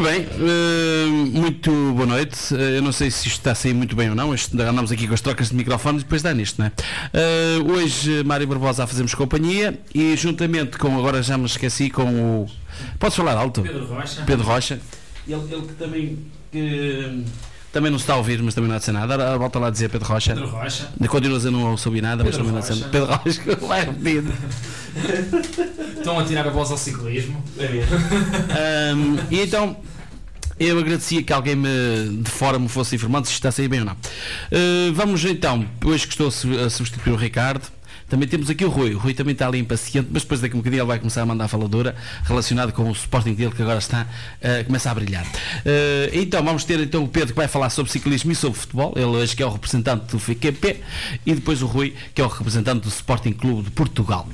Ora bem, eh, muito boa noite. Eh, eu não sei se isto está a sair muito bem ou não. Andamos aqui com as trocas de microfones e depois dá nisto, não é? Eh, hoje, Mário Barbosa a fazermos companhia e juntamente com, agora já me esqueci, com o. Podes falar alto? Pedro Rocha. Pedro Rocha. Ele, ele que também. Que, também não se está a ouvir, mas também não há de ser nada. Ora, volta lá a dizer Pedro Rocha. Pedro Rocha. Continuas a não ouvir nada, mas Pedro também não há de ser. Pedro Rocha, vai repetido. Estão a tirar a voz ao ciclismo. Ahm, e então eu agradecia que alguém me, de fora me fosse informando se isto está a sair bem ou não. Ah, vamos então, hoje que estou a substituir o Ricardo. Também temos aqui o Rui. O Rui também está ali impaciente, mas depois daqui um bocadinho ele vai começar a mandar a faladora relacionado com o Sporting dele que agora está ah, começa a brilhar. Ah, então vamos ter então o Pedro que vai falar sobre ciclismo e sobre futebol. Ele hoje que é o representante do FQP e depois o Rui que é o representante do Sporting Clube de Portugal.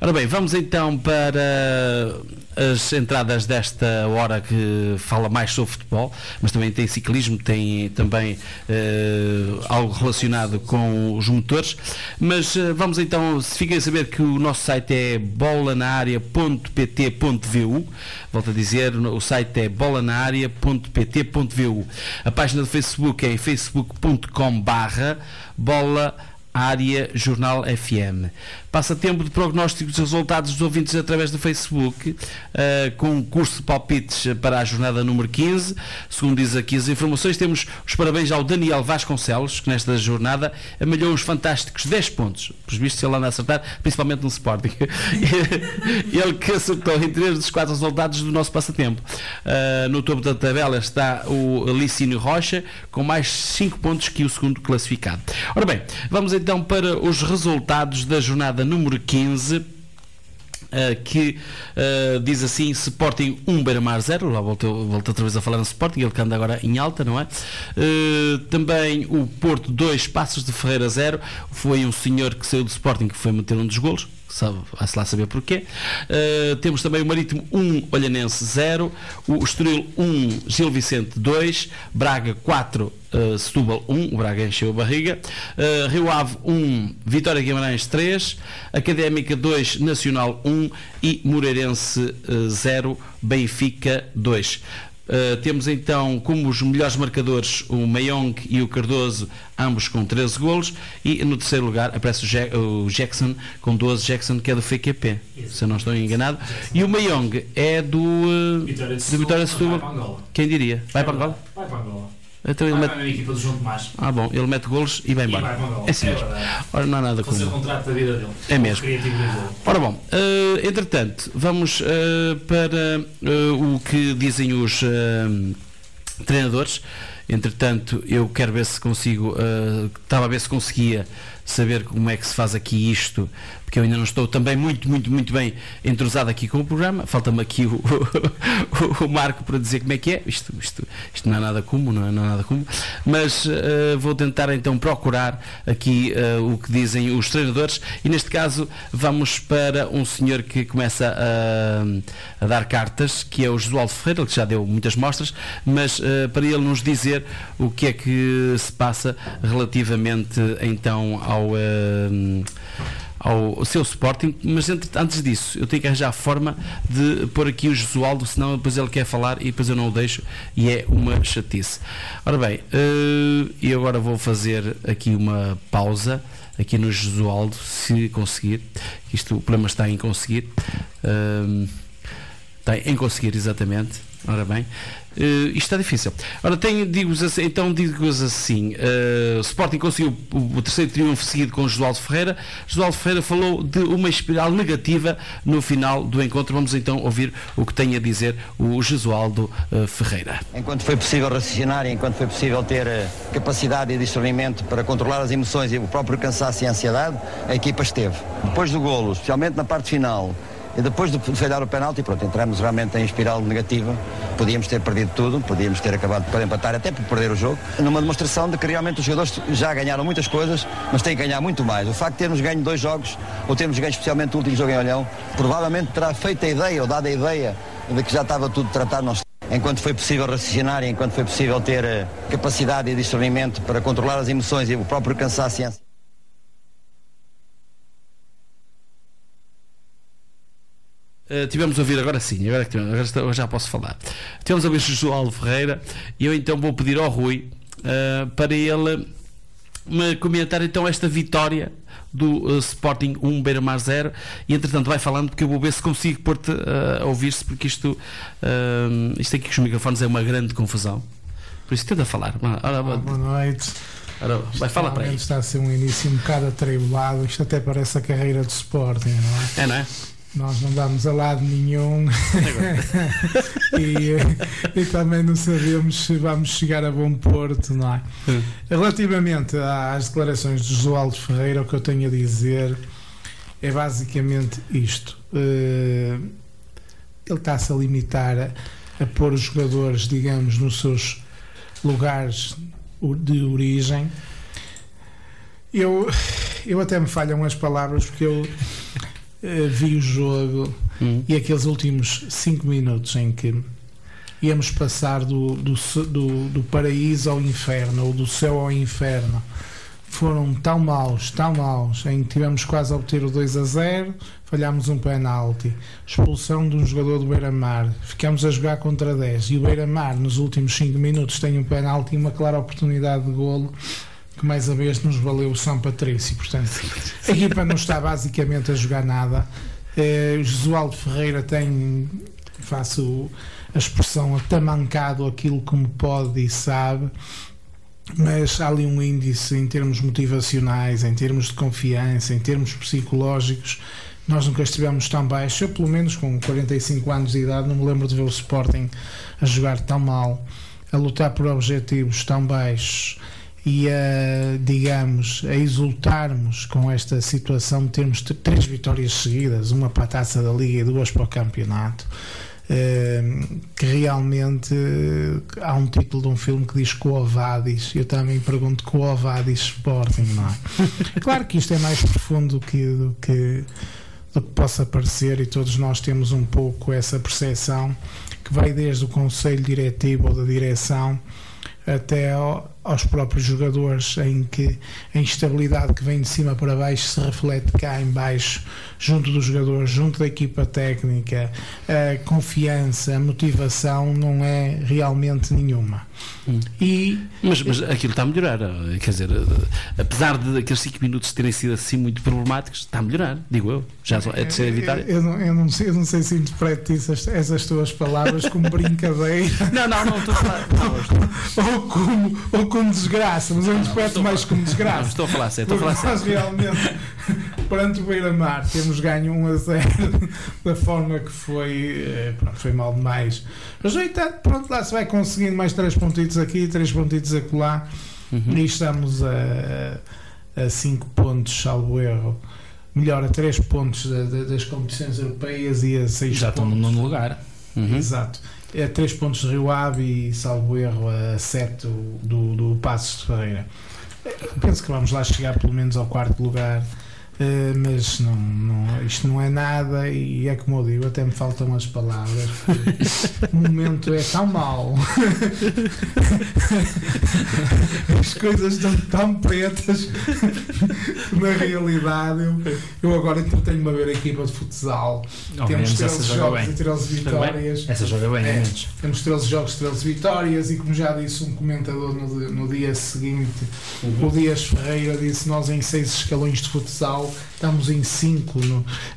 Ora bem, vamos então para as entradas desta hora que fala mais sobre futebol, mas também tem ciclismo, tem também eh, algo relacionado com os motores. Mas eh, vamos então, se fiquem a saber que o nosso site é bolanaaria.pt.vu, volto a dizer, o site é bolanaaria.pt.vu. A página do Facebook é facebook.com barra bola Área Jornal FM. Passatempo de prognóstico dos resultados dos ouvintes através do Facebook, eh, com um curso de palpites para a jornada número 15. Segundo diz aqui as informações, temos os parabéns ao Daniel Vasconcelos, que nesta jornada amalhou uns fantásticos 10 pontos. Por vistos, ele anda a acertar, principalmente no Sporting. ele que acertou em três dos quatro resultados do nosso passatempo. Eh, no topo da tabela está o Licínio Rocha, com mais 5 pontos que o segundo classificado. Ora bem, vamos então para os resultados da jornada número 15. Uh, que uh, diz assim Sporting 1 Beira-Mar 0 lá voltou, voltou outra vez a falar no Sporting ele que anda agora em alta, não é? Uh, também o Porto 2 Passos de Ferreira 0 foi um senhor que saiu do Sporting que foi meter um dos golos sabe, vai-se lá saber porquê Uh, temos também o Marítimo 1 Olhanense 0 o Estoril 1 Gil Vicente 2 Braga 4 Uh, Setúbal 1, o Braga encheu a barriga, uh, Rio Ave 1, Vitória Guimarães 3, Académica 2, Nacional 1 e Moreirense uh, 0, Benfica 2. Uh, temos então como os melhores marcadores o Mayong e o Cardoso, ambos com 13 golos, e no terceiro lugar aparece o, Ja- o Jackson com 12, Jackson que é do FQP, se eu não estou enganado, e o Mayong é do, uh, Vitória de Setúbal. Quem diria? Vai para Angola? Vai para Angola. Então ele Vai mete... a equipa do João Tomás. Ah, bom, ele mete golos e vai embora. É assim É mesmo. verdade. Ora, não há nada Fazer o como. contrato da vida dele. É mesmo. Ora bom, eh, entretanto, vamos eh, para eh, o que dizem os treinadores. Entretanto, eu quero ver se consigo, estava a ver se conseguia saber como é que se faz aqui isto, porque eu ainda não estou também muito, muito, muito bem entrosado aqui com o programa. Falta-me aqui o, o, o Marco para dizer como é que é. Isto, isto, isto não é nada comum, não é, não é nada comum. Mas eh, vou tentar então procurar aqui eh, o que dizem os treinadores e neste caso vamos para um senhor que começa a, a dar cartas, que é o Josualdo Ferreira, que já deu muitas mostras, mas eh, para ele nos dizer o que é que se passa relativamente então ao. eh, ao seu Sporting, mas entre- antes disso eu tenho que arranjar a forma de pôr aqui o Josualdo, senão depois ele quer falar e depois eu não o deixo e é uma chatice. Ora bem, eh, e agora vou fazer aqui uma pausa aqui no Josualdo, se conseguir. Isto o problema está em conseguir. Eh, tem, em conseguir, exatamente. Ora bem, eh, isto está difícil. Ora, tenho, digo-vos assim, então digo-vos assim: o Sporting conseguiu o, o terceiro triunfo seguido com o Josualdo Ferreira. Josualdo Ferreira falou de uma espiral negativa no final do encontro. Vamos então ouvir o que tem a dizer o Josualdo eh, Ferreira. Enquanto foi possível raciocinar e enquanto foi possível ter capacidade e discernimento para controlar as emoções e o próprio cansaço e a ansiedade, a equipa esteve. Depois do golo, especialmente na parte final, e depois de falhar o penalti, pronto, entramos realmente em espiral negativa. Podíamos ter perdido tudo, podíamos ter acabado por empatar, até por perder o jogo. Numa demonstração de que realmente os jogadores já ganharam muitas coisas, mas têm que ganhar muito mais. O facto de termos ganho dois jogos, ou termos ganho especialmente o último jogo em Olhão, provavelmente terá feito a ideia, ou dado a ideia, de que já estava tudo tratado. Nós enquanto foi possível raciocinar e enquanto foi possível ter eh, capacidade e discernimento para controlar as emoções e o próprio cansaço e a ansiedade. Uh, tivemos a ouvir, agora sim, agora, agora, agora já posso falar. Tivemos a ouvir João Ferreira e eu então vou pedir ao Rui uh, para ele me comentar então esta vitória do uh, Sporting 1 Beira-Mar 0 e entretanto vai falando porque eu vou ver se consigo pôr-te a ouvir-se porque isto, isto aqui com os microfones é uma grande confusão. Por isso tenta falar. Ora, boa noite. Ora, vai falar para aí. Está a ser um início um bocado atribulado. Isto até parece a carreira do Sporting, não é? É, não é? Nós não damos a lado nenhum e, e, também não sabemos se vamos chegar a bom porto, não é? Relativamente às declarações de Josualdo Ferreira, o que eu tenho a dizer é basicamente isto. Uh, ele está-se a limitar a, a pôr os jogadores, digamos, nos seus lugares de origem. Eu, eu até me falham as palavras porque eu uh, vi o jogo hum. e aqueles últimos 5 minutos em que íamos passar do, do, do, do, paraíso ao inferno ou do céu ao inferno foram tão maus, tão maus, em que tivemos quase a obter o 2 a 0, falhámos um penalti, expulsão de um jogador do Beira-Mar, ficamos a jogar contra 10 e o Beira-Mar nos últimos 5 minutos tem um penalti e uma clara oportunidade de golo que mais a vez nos valeu o São Patrício. Portanto, a equipa não está basicamente a jogar nada. Eh, o Josualdo Ferreira tem, faço a expressão, atamancado aquilo como pode e sabe mas há ali um índice em termos motivacionais, em termos de confiança, em termos psicológicos. Nós nunca estivemos tão baixo. Eu, pelo menos com 45 anos de idade, não me lembro de ver o Sporting a jogar tão mal, a lutar por objetivos tão baixos e a, digamos, a exultarmos com esta situação de termos três vitórias seguidas, uma para a taça da Liga e duas para o campeonato. Ehm, que realmente uh, há um título de um filme que diz Coavadis. Eu também pergunto Coavadis Sporting, não é? claro que isto é mais profundo do que, do que, do que possa parecer e todos nós temos um pouco essa percepção que vai desde o conselho diretivo ou da direção até ao, aos próprios jogadores, em que a instabilidade que vem de cima para baixo se reflete cá em baixo, junto dos jogadores, junto da equipa técnica, a confiança, a motivação não é realmente nenhuma. Hum. E, mas, mas aquilo está a melhorar, quer dizer, apesar de aqueles 5 minutos terem sido assim muito problemáticos, está a melhorar, digo eu. Já é de ser vitória. Eu, eu, não, eu, não sei, eu não sei se interpreto essas, essas tuas palavras como brincadeira. não, não, não, estou a falar. ou, como, ou como desgraça, mas eu interpreto mais como desgraça. Não, estou a falar sério, estou a falar sério. Nós realmente, perante o Beira-Mar, temos ganho 1 a 0 da forma que foi, eh, pronto, foi mal demais. Mas no entanto, pronto, lá se vai conseguindo mais 3 pontitos aqui, 3 pontitos acolá, uhum. e estamos a 5 pontos, salvo erro melhor a 3 pontos das competições europeias e a 6 Já estão no nono lugar. Uhum. Exato é 3 pontos de Rio Ave e, salvo erro, a 7 do, do Passos de Ferreira. Penso que vamos lá chegar pelo menos ao quarto lugar. Uh, mas não, não, isto não é nada e é como eu digo, até me faltam as palavras. o momento é tão mau, as coisas estão tão pretas na realidade. Eu, eu agora entretenho-me a ver a equipa de futsal. Temos 13 jogos e 13 vitórias. Essa joga bem, é, Temos 13 jogos, 13 vitórias, e como já disse um comentador no, no dia seguinte, uhum. o Dias Ferreira disse: Nós em 6 escalões de futsal estamos em 5,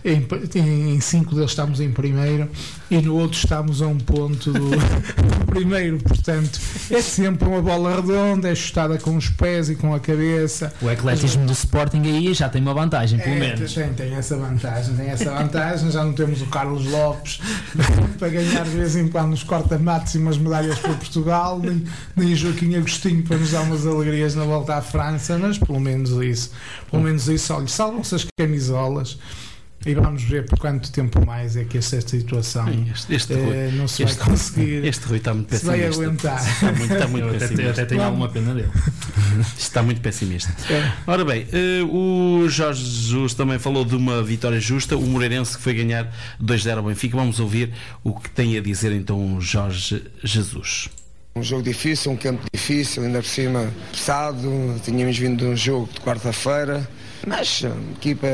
em 5 deles estamos em primeiro e no outro estamos a um ponto do, do, primeiro, portanto é sempre uma bola redonda, é chutada com os pés e com a cabeça. O ecletismo do Sporting aí já tem uma vantagem, pelo é, menos. Tem, tem essa vantagem, tem essa vantagem, já não temos o Carlos Lopes para ganhar de vez em quando nos corta-matos e umas medalhas para Portugal, nem, nem Joaquim Agostinho para nos dar umas alegrias na volta à França, mas pelo menos isso, pelo menos isso, olha, salvam salvam-se as camisolas e vamos ver por quanto tempo mais é que esta situação este, este uh, não se este, vai conseguir. Este Rui está muito pessimista. vai aguentar. Está muito, está muito pessimista. Até, até tenho alguma pena dele. está muito pessimista. É. Ora bem, uh, o Jorge Jesus também falou de uma vitória justa. O Moreirense que foi ganhar 2-0 ao Benfica. Vamos ouvir o que tem a dizer então o Jorge Jesus. Um jogo difícil, um campo difícil, ainda por cima pesado. Tínhamos vindo de um jogo de quarta-feira mas a equipa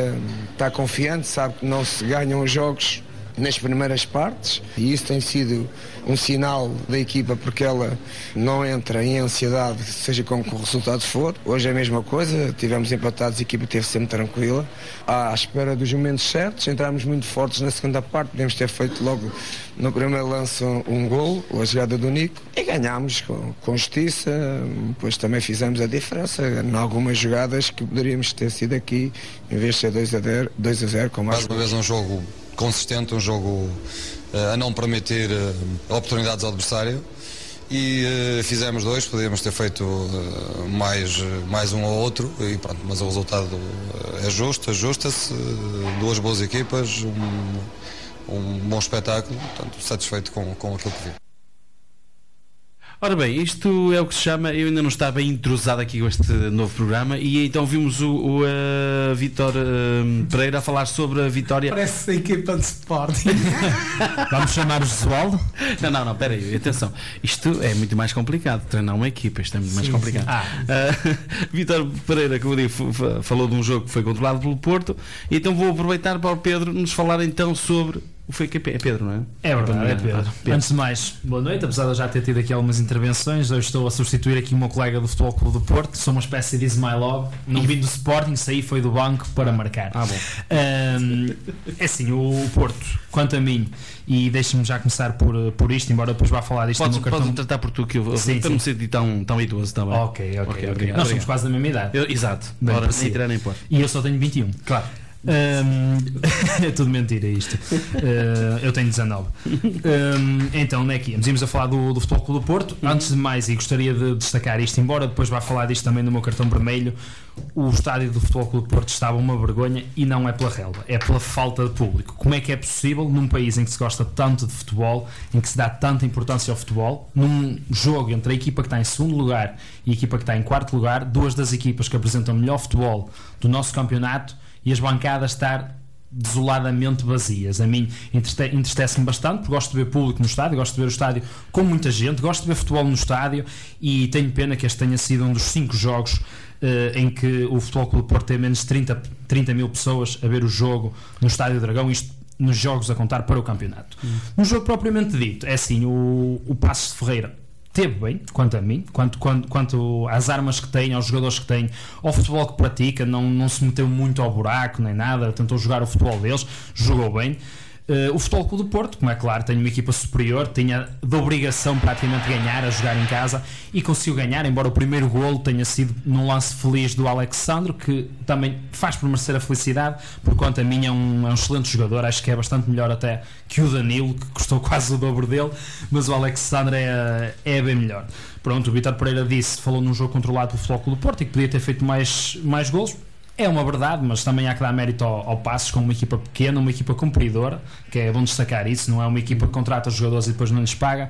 está confiante, sabe que não se ganham os jogos nas primeiras partes e isso tem sido um sinal da equipa porque ela não entra em ansiedade, seja com que o resultado for. Hoje é a mesma coisa, tivemos empatados, a equipa esteve sempre tranquila, à espera dos momentos certos, entramos muito fortes na segunda parte, podemos ter feito logo no primeiro lance um, gol, a jogada do Nico, e ganhámos com, com justiça, depois também fizemos a diferença em algumas jogadas que poderíamos ter sido aqui, em vez de ser 2 a 0, 2 a 0 com mais, mais uma vez um jogo consistente, um jogo uh, a não permitir uh, oportunidades ao adversário e uh, fizemos dois, podíamos ter feito mais, mais um ou outro, e pronto, mas o resultado é justo, ajusta-se, duas boas equipas, um, um bom espetáculo, portanto, satisfeito com, com aquilo que vi. Ora bem, isto é o que se chama. Eu ainda não estava bem entrosado aqui com este novo programa e então vimos o, o uh, Vitor uh, Pereira a falar sobre a vitória. Parece a equipa de Sporting. Vamos chamar o Josualdo? Não, não, não, espera aí, atenção. Isto é muito mais complicado. Treinar uma equipa, isto é muito sim, mais complicado. Ah. Uh, Vitor Pereira, como eu digo, falou de um jogo que foi controlado pelo Porto. Então vou aproveitar para o Pedro nos falar então sobre foi que é Pedro, não é? É verdade, é Pedro. Ah, Pedro. Antes de mais, boa noite. Apesar de eu já ter tido aqui algumas intervenções, hoje estou a substituir aqui o meu colega do Futebol Clube do Porto. Sou uma espécie de Is My Love. Não vim do Sporting, saí foi do banco para marcar. Ah, bom. Um, é assim, o Porto, quanto a mim, e deixe-me já começar por, por isto, embora depois vá falar disto podes, no cartão. Podes tratar por tu, que eu sim, para não ser tão, tão idoso também. Ok, ok, ok. Nós somos quase da mesma idade. Eu, exato. Bem, Ora, nem tirar nem pôr. E eu só tenho 21. Claro. Um, é tudo mentira isto. Uh, eu tenho 19. Um, então, onde é que íamos? Íamos a falar do, do Futebol Clube do Porto. Uhum. Antes de mais, e gostaria de destacar isto, embora depois vá falar disto também no meu cartão vermelho, o estádio do Futebol Clube do Porto estava uma vergonha e não é pela relva, é pela falta de público. Como é que é possível, num país em que se gosta tanto de futebol, em que se dá tanta importância ao futebol, num jogo entre a equipa que está em segundo lugar e a equipa que está em quarto lugar, duas das equipas que apresentam melhor futebol do nosso campeonato e as bancadas estar desoladamente vazias. A mim entristece-me bastante, porque gosto de ver público no estádio, gosto de ver o estádio com muita gente, gosto de ver futebol no estádio e tenho pena que este tenha sido um dos cinco jogos uh, em que o Futebol Clube Porto tem menos de 30, 30 mil pessoas a ver o jogo no Estádio Dragão, isto nos jogos a contar para o campeonato. Hum. No jogo propriamente dito, é assim, o, o Passos de Ferreira teve bem, quanto a mim, quanto, quanto, quanto às armas que tem, aos jogadores que tem, ao futebol que pratica, não, não se meteu muito ao buraco nem nada, tentou jogar o futebol deles, jogou bem. Uh, o Futebol Clube do Porto, como é claro, tem uma equipa superior, tinha de obrigação praticamente ganhar, a jogar em casa e conseguiu ganhar, embora o primeiro golo tenha sido num lance feliz do Alexandre, que também faz por merecer a felicidade, por quanto a mim é um, é um excelente jogador, acho que é bastante melhor até que o Danilo, que custou quase o dobro dele, mas o Alexandre é, é bem melhor. Pronto, o Vitor Pereira disse, falou num jogo controlado pelo Futebol Clube do Porto e que podia ter feito mais, mais golos é uma verdade, mas também há que dar mérito ao, ao Passos com uma equipa pequena, uma equipa cumpridora, que é bom destacar isso, não é uma equipa que contrata jogadores e depois não lhes paga,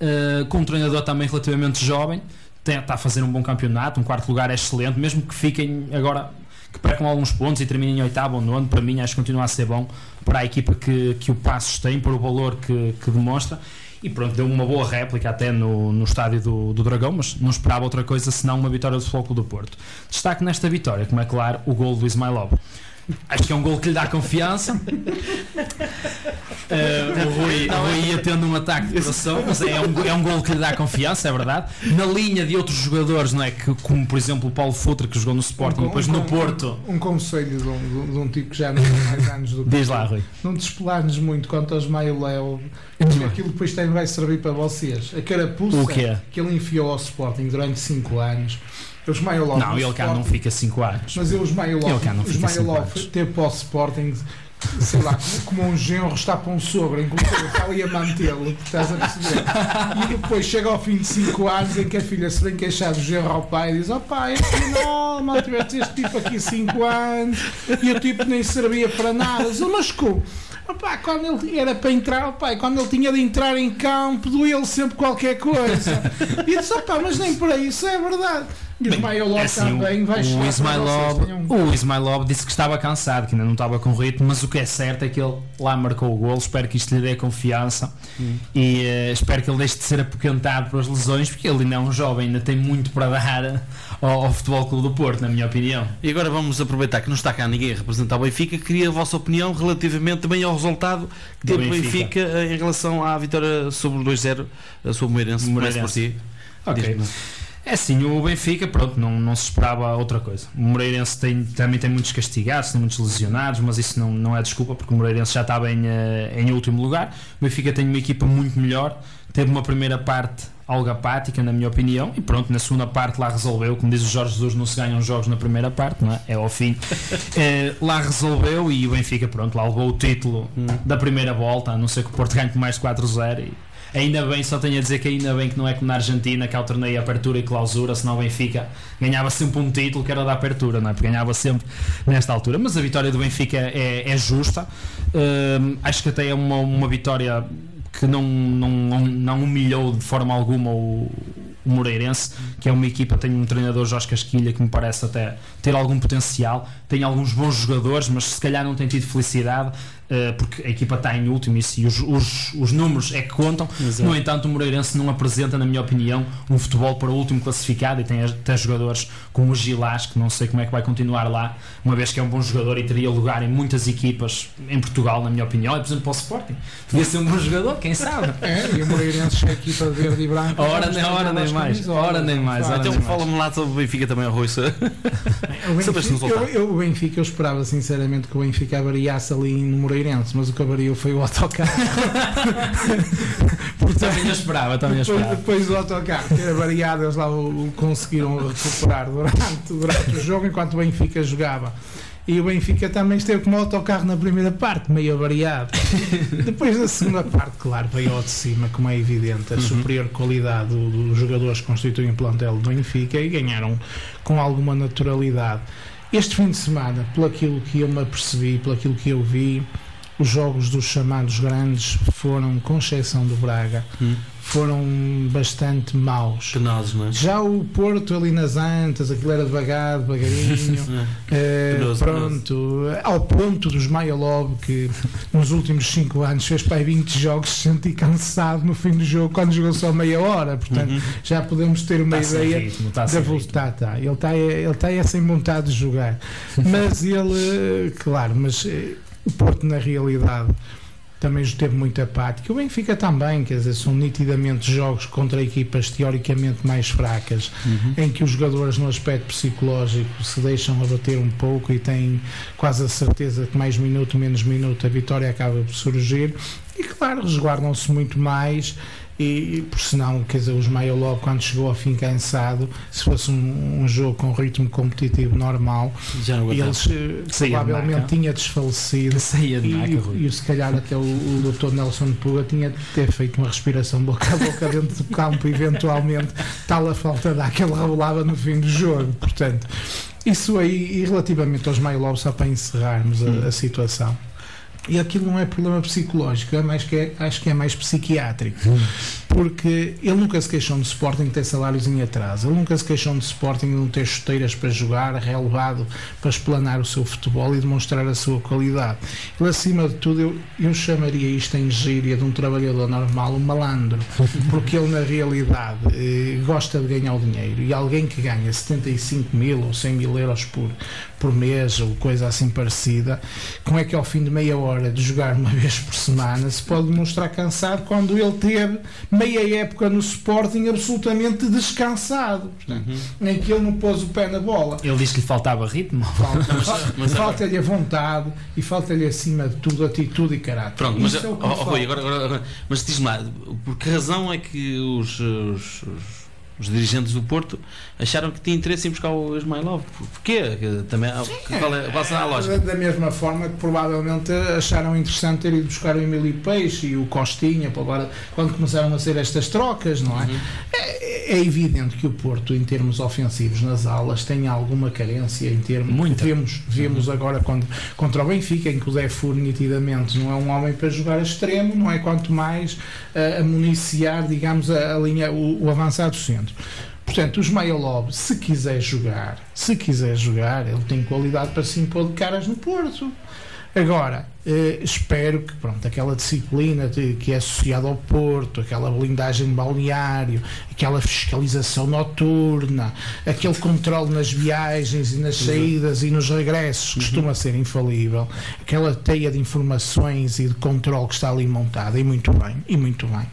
uh, com um treinador também relativamente jovem, tem, está a fazer um bom campeonato, um quarto lugar é excelente, mesmo que fiquem agora que percam alguns pontos e terminem em oitavo ou nono, para mim acho que continua a ser bom para a equipa que, que o Passos tem, para o valor que, que demonstra e pronto, deu uma boa réplica até no, no estádio do, do Dragão, mas não esperava outra coisa senão uma vitória do Futebol do Porto. Destaque nesta vitória, como é claro, o gol do Ismailov. Acho que é um gol que lhe dá confiança. Uh, o, Rui, o Rui ia tendo um ataque de coração, mas é um, é um gol que lhe dá confiança, é verdade. Na linha de outros jogadores, não é? Que, como por exemplo o Paulo Futre, que jogou no Sporting, um, depois um, no Porto. Um, conselho de um, de um, tipo que já não tem mais anos do que. Diz lá, Rui. Não despelares muito quanto aos Maio Léo. Aquilo depois também vai servir para vocês. A carapuça que ele enfiou ao Sporting durante 5 anos os Maiolov. Não, ele cá não fica 5 anos. Mas os Maiolov, os Maiolov teve para o Sporting, sei lá, como um genro está para um sogro, ele está ali a mantê-lo, estás a perceber? E depois chega ao fim de 5 anos em que a filha se vem queixar do genro ao pai e diz: Ó oh, pai, afinal, mal tiveste este tipo aqui 5 anos e o tipo nem servia para nada. Mas como? Opa, quando ele era para entrar, opa, quando ele tinha de entrar em campo, doía-lhe sempre qualquer coisa. E disse, opa, mas nem por isso, é verdade Ismailov É assim, também vai o, Ismailov, o Ismailov disse que estava cansado, que ainda não estava com ritmo, mas o que é certo é que ele lá marcou o gol. Espero que isto lhe dê confiança e eh, espero que ele deixe de ser apoquentado pelas lesões, porque ele ainda é um jovem, ainda tem muito para dar ao, ao Futebol Clube do Porto, na minha opinião. E agora vamos aproveitar que não está cá ninguém a representar o Benfica. Queria a vossa opinião relativamente também ao resultado que Do teve o Benfica. Benfica eh, em relação à vitória sobre o 2-0 eh, sobre o Moreirense. Começo por ti. Ok. É assim, o Benfica, pronto, não, não se esperava outra coisa. O Moreirense tem, também tem muitos castigados, tem muitos lesionados, mas isso não, não é desculpa, porque o Moreirense já estava em, eh, em último lugar. O Benfica tem uma equipa muito melhor, teve uma primeira parte algo apática, na minha opinião, e pronto, na segunda parte lá resolveu. Como diz o Jorge Jesus, não se ganham jogos na primeira parte, não é? É ao fim. Eh, lá resolveu e o Benfica, pronto, lá levou o título da primeira volta, a não ser que o Porto ganhe mais 4-0. Ainda bem, só tenho a dizer que ainda bem que não é como na Argentina, que alternei apertura e clausura, senão o Benfica ganhava sempre um título que era da apertura, não é? Porque ganhava sempre nesta altura. Mas a vitória do Benfica é, é justa. Hum, acho que até é uma, uma vitória que não, não, não humilhou de forma alguma o, o Moreirense, que é uma equipa, tem um treinador Jorge Casquilha que me parece até ter algum potencial, tem alguns bons jogadores, mas se calhar não tem tido felicidade. eh, porque a equipa está em último e se os, os, os números é que contam. No entanto, o Moreirense não apresenta, na minha opinião, um futebol para o último classificado e tem até jogadores como o Gilás, que não sei como é que vai continuar lá, uma vez que é um bom jogador e teria lugar em muitas equipas em Portugal, na minha opinião. E, por exemplo, para o Sporting, podia ser um bom jogador, quem sabe? É, e o Moreirense é a equipa verde e branca. Ora nem- ora nem aquelas mais, camisolas. ora nem mais, ora. Então fala-me lá sobre o Benfica também, Rui. se- O Benfica, eu, o Benfica, eu esperava sinceramente que o Benfica avariasse ali no Moreirense, mas o que avariou foi o autocarro. Também eu esperava, também Depois, esperava. depois do autocarro ter avariado, eles lá o, o conseguiram recuperar durante, durante o jogo enquanto o Benfica jogava. E o Benfica também esteve como autocarro na primeira parte, meio avariado. Depois da segunda parte, claro, veio ao de cima, como é evidente, a superior qualidade do- dos jogadores que constituem o plantel do Benfica e ganharam com alguma naturalidade. Este fim de semana, pelo aquilo que eu me apercebi, pelo aquilo que eu vi, os jogos dos chamados grandes foram, com exceção do Braga, Hum. Foram bastante maus. Penosos, não é? Já o Porto ali nas Antas, aquilo era devagar, devagarinho. eh, Penoso, pronto, ao ponto dos Maia Lobo, que nos últimos 5 anos fez para aí 20 jogos, se senti cansado no fim do jogo, quando jogou só meia hora. Portanto, Uhum. já podemos ter uma Está sem ideia ritmo, está da ritmo. velocidade. Tá, ele está ele está é sem vontade de jogar. Mas ele, eh, claro, mas eh, o Porto na realidade também esteve muito apático. O Benfica também, quer dizer, são nitidamente jogos contra equipas teoricamente mais fracas, em que os jogadores no aspecto psicológico se deixam abater um pouco e têm quase a certeza que mais minuto, menos minuto, a vitória acaba por surgir. E claro, resguardam-se muito mais. E, e por senão, quer dizer, os Maia logo quando chegou ao fim cansado, se fosse um, um jogo com ritmo competitivo normal, eles eh, provavelmente tinha desfalecido Saía de e, maca, Rui. e se calhar até o, o Dr. Nelson Puga tinha de ter feito uma respiração boca a boca dentro do campo, eventualmente, tal a falta daquele rebolava no fim do jogo. Portanto, isso aí, e relativamente aos Maia Lobo, só para encerrarmos a, a situação. E aquilo não é problema psicológico, é mais que é- acho que é mais psiquiátrico. Porque ele nunca se queixou de Sporting ter salários em atraso, ele nunca se queixou de Sporting não ter chuteiras para jogar, relevado para explanar o seu futebol e demonstrar a sua qualidade. Ele, acima de tudo, eu, eu chamaria isto em gíria de um trabalhador normal, um malandro, porque ele, na realidade, eh, gosta de ganhar o dinheiro. E alguém que ganha 75 mil ou 100 mil euros por, por mês ou coisa assim parecida, como é que ao fim de meia hora de jogar uma vez por semana se pode demonstrar cansado quando ele teve meia época no Sporting absolutamente descansado, portanto, em que ele não pôs o pé na bola. Ele disse que lhe faltava ritmo. Falta- Falta-lhe a vontade e falta-lhe acima de tudo atitude e caráter. Pronto, mas, é o que oh, Rui, falta. agora, agora- agora- mas diz-me lá, por que razão é que os, os, os- os dirigentes do Porto acharam que tinha interesse em buscar o Ismailov? Por- Porquê? Também, qual é, qual será a lógica? Da, mesma forma que provavelmente acharam interessante ter ido buscar o Emílio Peixe e o Costinha para agora, quando começaram a ser estas trocas, não é? É? é evidente que o Porto, em termos ofensivos nas alas, tem alguma carência em termos. Muita. Vemos, vemos agora quando, contra o Benfica, em que o Defur nitidamente não é um homem para jogar a extremo, não é quanto mais eh, a municiar, digamos, a, a linha, o, o avançado centro. Portanto, o Ismael se quiser jogar, se quiser jogar, ele tem qualidade para se impor de caras no Porto. Agora, eh, espero que pronto, aquela disciplina de- que é associada ao Porto, aquela blindagem de balneário, aquela fiscalização noturna, aquele controle nas viagens e nas saídas e nos regressos costuma ser infalível, aquela teia de informações e de controle que está ali montada, e muito bem, e muito bem,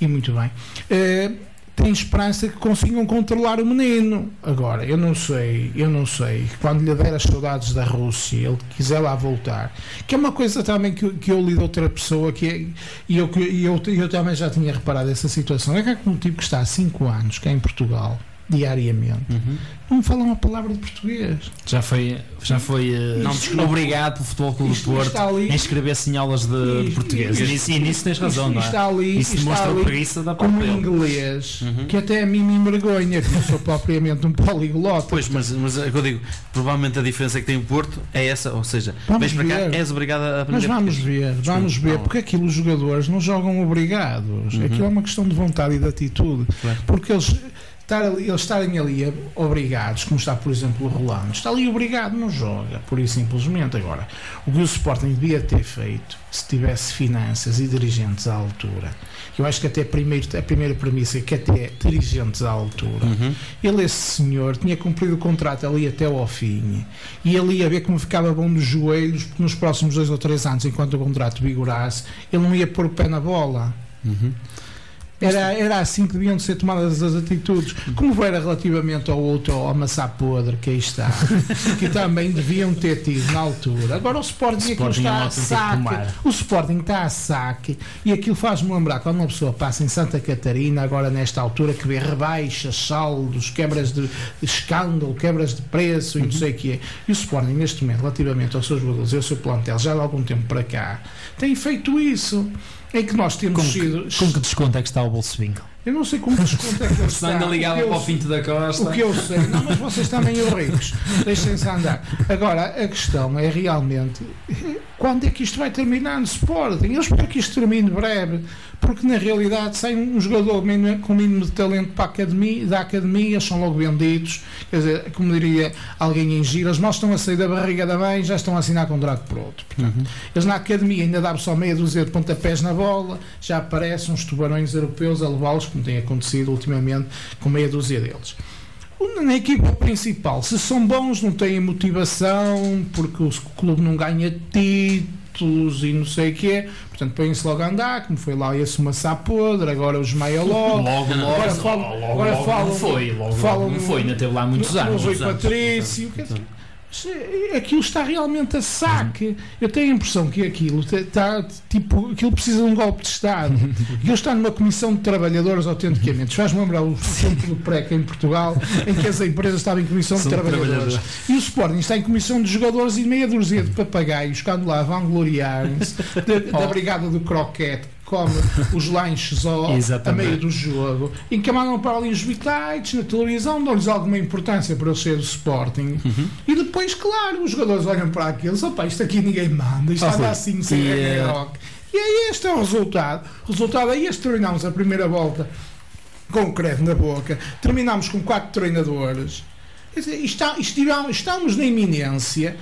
e muito bem. Eh, tem esperança que consigam controlar o menino. Agora, eu não sei, eu não sei, quando lhe der as saudades da Rússia, ele quiser lá voltar, que é uma coisa também que, que eu li de outra pessoa, que é, e eu, que- e eu, eu também já tinha reparado essa situação, é que há um tipo que está há 5 anos, cá em Portugal, diariamente, não fala uma palavra de português. Já foi, já foi eh, Isto- obrigado pelo Futebol Clube do Porto ali- a inscrever-se em aulas de, de Isto- português. isto- E nisso, e nisso tens razão, Isto não é? está ali, Isso está demonstra ali preguiça da como dele. inglês, que até a mim me envergonha, que não sou propriamente um poliglota. Pois, mas, mas é o que eu digo, provavelmente a diferença que tem o Porto é essa, ou seja, Vamos vens para cá, ver. és obrigado a Mas aprender. vamos português. ver, vamos ver, não. porque aquilo os jogadores não jogam obrigados. Aquilo é uma questão de vontade e de atitude. Claro. Porque eles, estar ali- eles estarem ali obrigados, como está, por exemplo, o Rolando, está ali obrigado, não joga, por isso simplesmente. Agora, o que o Sporting devia ter feito, se tivesse finanças e dirigentes à altura, eu acho que até primeiro, a primeira premissa é que até dirigentes à altura, Uhum. ele, esse senhor, tinha cumprido o contrato ali até ao fim e ele ia ver como ficava bom dos joelhos, porque nos próximos dois ou três anos, enquanto o contrato vigorasse, ele não ia pôr o pé na bola. Era, era assim que deviam de ser tomadas as atitudes. Como era relativamente ao outro, ao maçã podre, que aí está, que também deviam ter tido na altura. Agora o Sporting, Sporting é um está a autêntico saque. O Sporting está a saque e aquilo faz-me lembrar quando uma pessoa passa em Santa Catarina, agora nesta altura, que vê rebaixas, saldos, quebras de, de escândalo, quebras de preço e não sei o que é. E o Sporting, neste momento, relativamente aos seus jogadores e ao seu plantel, já há algum tempo para cá, tem feito isso. Em que nós temos Com sido. que, com que desconto é que está o Bolsvinkel? Eu não sei como desconto é que ele Se ainda está. ligava O que eu para o Pinto da Costa. o que eu sei, não, mas vocês também são ricos, deixem-se andar. Agora, a questão é realmente quando é que isto vai terminar no Sporting? Eu espero que isto termine breve, porque na realidade sai um jogador com mínimo de talento para a academia, da academia, são logo vendidos. Quer dizer, como diria alguém em giro, os maus estão a sair da barriga da mãe já estão a assinar contrato por outro. Portanto, Eles na academia ainda davam só meia dúzia de pontapés na bola, já aparecem uns tubarões europeus a levá-los, como tem acontecido ultimamente com meia dúzia deles. Na equipa principal, se são bons, não têm motivação, porque o clube não ganha títulos e não sei o quê, portanto põem-se logo a andar, como foi lá esse maçã podre, agora os meia logo. Logo, logo, Agora falam- logo, agora logo falam- não foi, logo, falam logo não foi, ainda teve lá muitos no- anos. no Rui. Patrício, quer dizer, aquilo está realmente a saque. Eu tenho a impressão que aquilo está tipo, aquilo precisa de um golpe de Estado. Aquilo está numa comissão de trabalhadores autenticamente. Faz-me lembrar o tempo do PREC em Portugal, em que as empresas estavam em comissão de trabalhadores. E o Sporting está em comissão de jogadores e meia dúzia de papagaios que andam lá a vangloriarem-se da, da brigada do croquete. Come os lanches ao, a meio do jogo, encamaram para ali os bitites na televisão, dão-lhes alguma importância para eu ser do Sporting. E depois, claro, os jogadores olham para aquilo, opa, isto aqui ninguém manda, isto Ah, anda assim sem E, eh, rock. E é este é o resultado. O resultado é este. Terminamos a primeira volta com o credo na boca. Terminamos com quatro treinadores. Quer dizer, está, estivamos, estamos na iminência.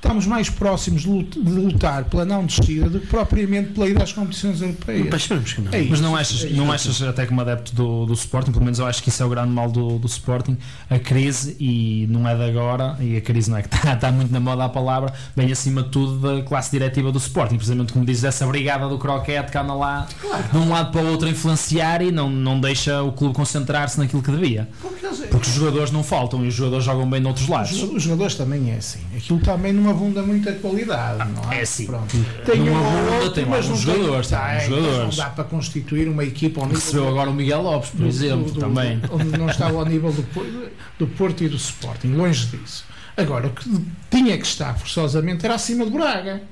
Estamos mais próximos de lut- de lutar pela não descida do que propriamente pela ida às competições europeias. Mas esperamos que não. É. Mas não achas, É não achas até como adepto do, do Sporting, pelo menos eu acho que isso é o grande mal do, do Sporting, a crise, e não é de agora, e a crise não é que está, está muito na moda a palavra, bem acima de tudo da classe diretiva do Sporting, precisamente como dizes, essa brigada do croquete que anda lá de um lado para o outro a influenciar e não, não deixa o clube concentrar-se naquilo que devia. Porque Porque os jogadores não faltam e os jogadores jogam bem noutros Os, lados. os jogadores também é assim. Aquilo também não abunda muita qualidade, não é? é assim. Pronto. Tem Não um ou abunda, outro, tem mas alguns jogadores, tem Tem, alguns mas jogadores. Não dá para constituir uma equipa ao nível Recebeu agora o Miguel Lopes, por do- exemplo, do- também. do- onde não estava ao nível do, do Porto e do Sporting, longe disso. Agora, o que tinha que estar forçosamente era acima de Braga.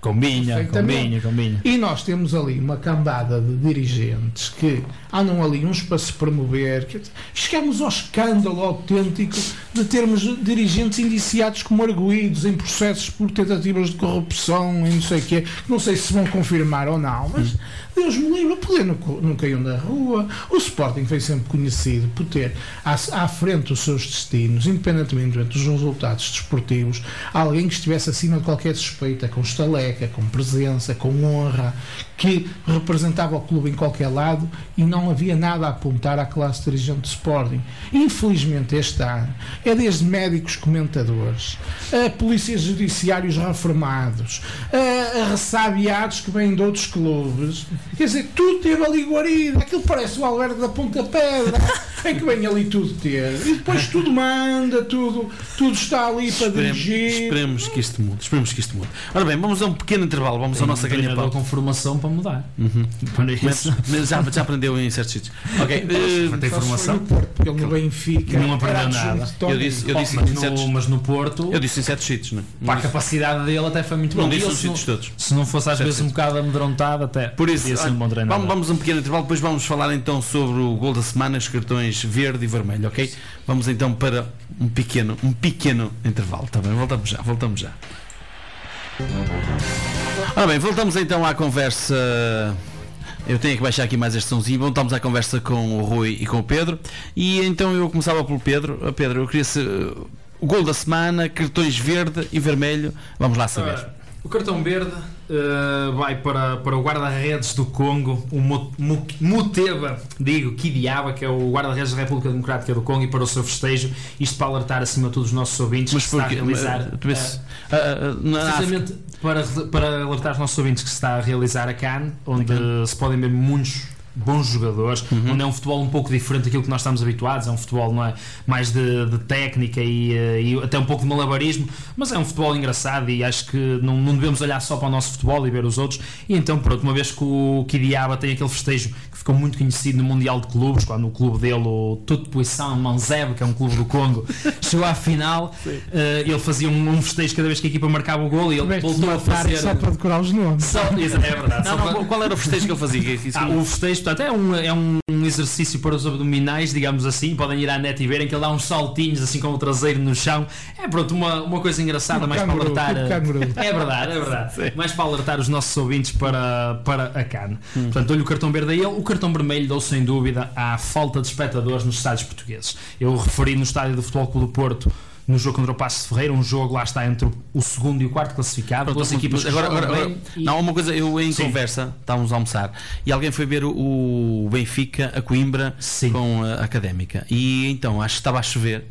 Combinha, Perfeitamente. combinha, combinha. E nós temos ali uma cambada de dirigentes que andam ali uns para se promover. Chegamos ao escândalo autêntico de termos dirigentes indiciados como arguídos em processos por tentativas de corrupção e não sei o quê. Não sei se vão confirmar ou não, mas Deus me livre, o poder não, não caiu na rua. O Sporting foi sempre conhecido por ter à, à frente os seus destinos, independentemente dos resultados desportivos, alguém que estivesse acima de qualquer suspeita, com estaleca, com presença, com honra, que representava o clube em qualquer lado e não havia nada a apontar à classe dirigente do Sporting. Infelizmente, este ano, é desde médicos comentadores, a polícias judiciários reformados, a, a ressabiados que vêm de outros clubes. Quer dizer, tudo teve ali guarida. Aquilo parece o albergue da Ponta Pedra, em que vem ali tudo ter. E depois tudo manda, tudo, tudo está ali para Esperemos, dirigir. esperemos que isto mude. Esperemos que isto mude. Ora bem, vamos a um pequeno intervalo. Vamos à nossa Tem ganha-pau. com formação para mudar. Uhum. Para Mas, mas já, já aprendeu em certos sítios. Ok. eh, Tem Só se foi formação. Porto, ele no Benfica Não aprendeu nada. eu disse, eu Oh, disse mas, em certos, no, mas no Porto, eu disse em certos sítios, não é? para a Não disse- capacidade dele até foi muito Não bom. disse E ele, os se, não, sítios todos. se não fosse às Certo, vezes um bocado amedrontado, até Por isso, podia ser olha, um bom treinador. vamos, vamos a um pequeno intervalo, depois vamos falar então sobre o gol da semana, os cartões verde e vermelho, ok? Vamos então para um pequeno, um pequeno intervalo, tá bem? Voltamos já, voltamos já. Ora bem, voltamos então à conversa. Eu tenho que baixar aqui mais este somzinho. Voltamos à conversa com o Rui e com o Pedro. E então eu começava pelo Pedro. Ah, Pedro, eu queria ser, o gol da semana, cartões verde e vermelho. Vamos lá saber. Ora, o cartão verde eh, vai para, para o guarda-redes do Congo, o Mu- Mu- Muteba, digo, Kidiaba, que é o guarda-redes da República Democrática do Congo, e para o seu festejo. Isto para alertar acima de todos os nossos ouvintes Mas que se está a realizar. vês- eh, ah, ah, África- Precisamente para, para alertar os nossos ouvintes que se está a realizar a CAN, onde se podem ver muitos bons jogadores, Uhum. onde é um futebol um pouco diferente daquilo que nós estamos habituados, é um futebol não é, mais de, de técnica e, eh, e até um pouco de malabarismo, mas é um futebol engraçado e acho que não, não devemos olhar só para o nosso futebol e ver os outros. E então, pronto, uma vez que o Kidiaba tem aquele festejo que ficou muito conhecido no Mundial de Clubes, quando o clube dele, o Tutpuição Manzeb, que é um clube do Congo, chegou à final, eh, ele fazia um, um festejo cada vez que a equipa marcava o gol e ele voltou a fazer. só para decorar os nomes. Só- é verdade. Não, só não, para- qual era o festejo que ele fazia? Ah, o festejo, portanto, é um, é um exercício para os abdominais, digamos assim. Podem ir à net e verem que ele dá uns saltinhos assim com o traseiro no chão. É pronto, uma, uma coisa engraçada, Tipo mais canguru, para alertar. canguru. É verdade, é verdade. Mais para alertar os nossos ouvintes para, para a CAN. Portanto, dou-lhe o cartão verde a ele. O cartão vermelho dou sem dúvida à falta de espectadores nos estádios portugueses. Eu referi no estádio do Futebol Clube do Porto. No jogo contra o Passo de Ferreira, um jogo lá está entre o segundo e o quarto classificado, duas Pronto, equipas que agora, agora, agora- e- Não, uma coisa, eu em Sim. conversa, estávamos a almoçar e alguém foi ver o, o Benfica, a Coimbra, Sim. com a Académica. E então acho que estava a chover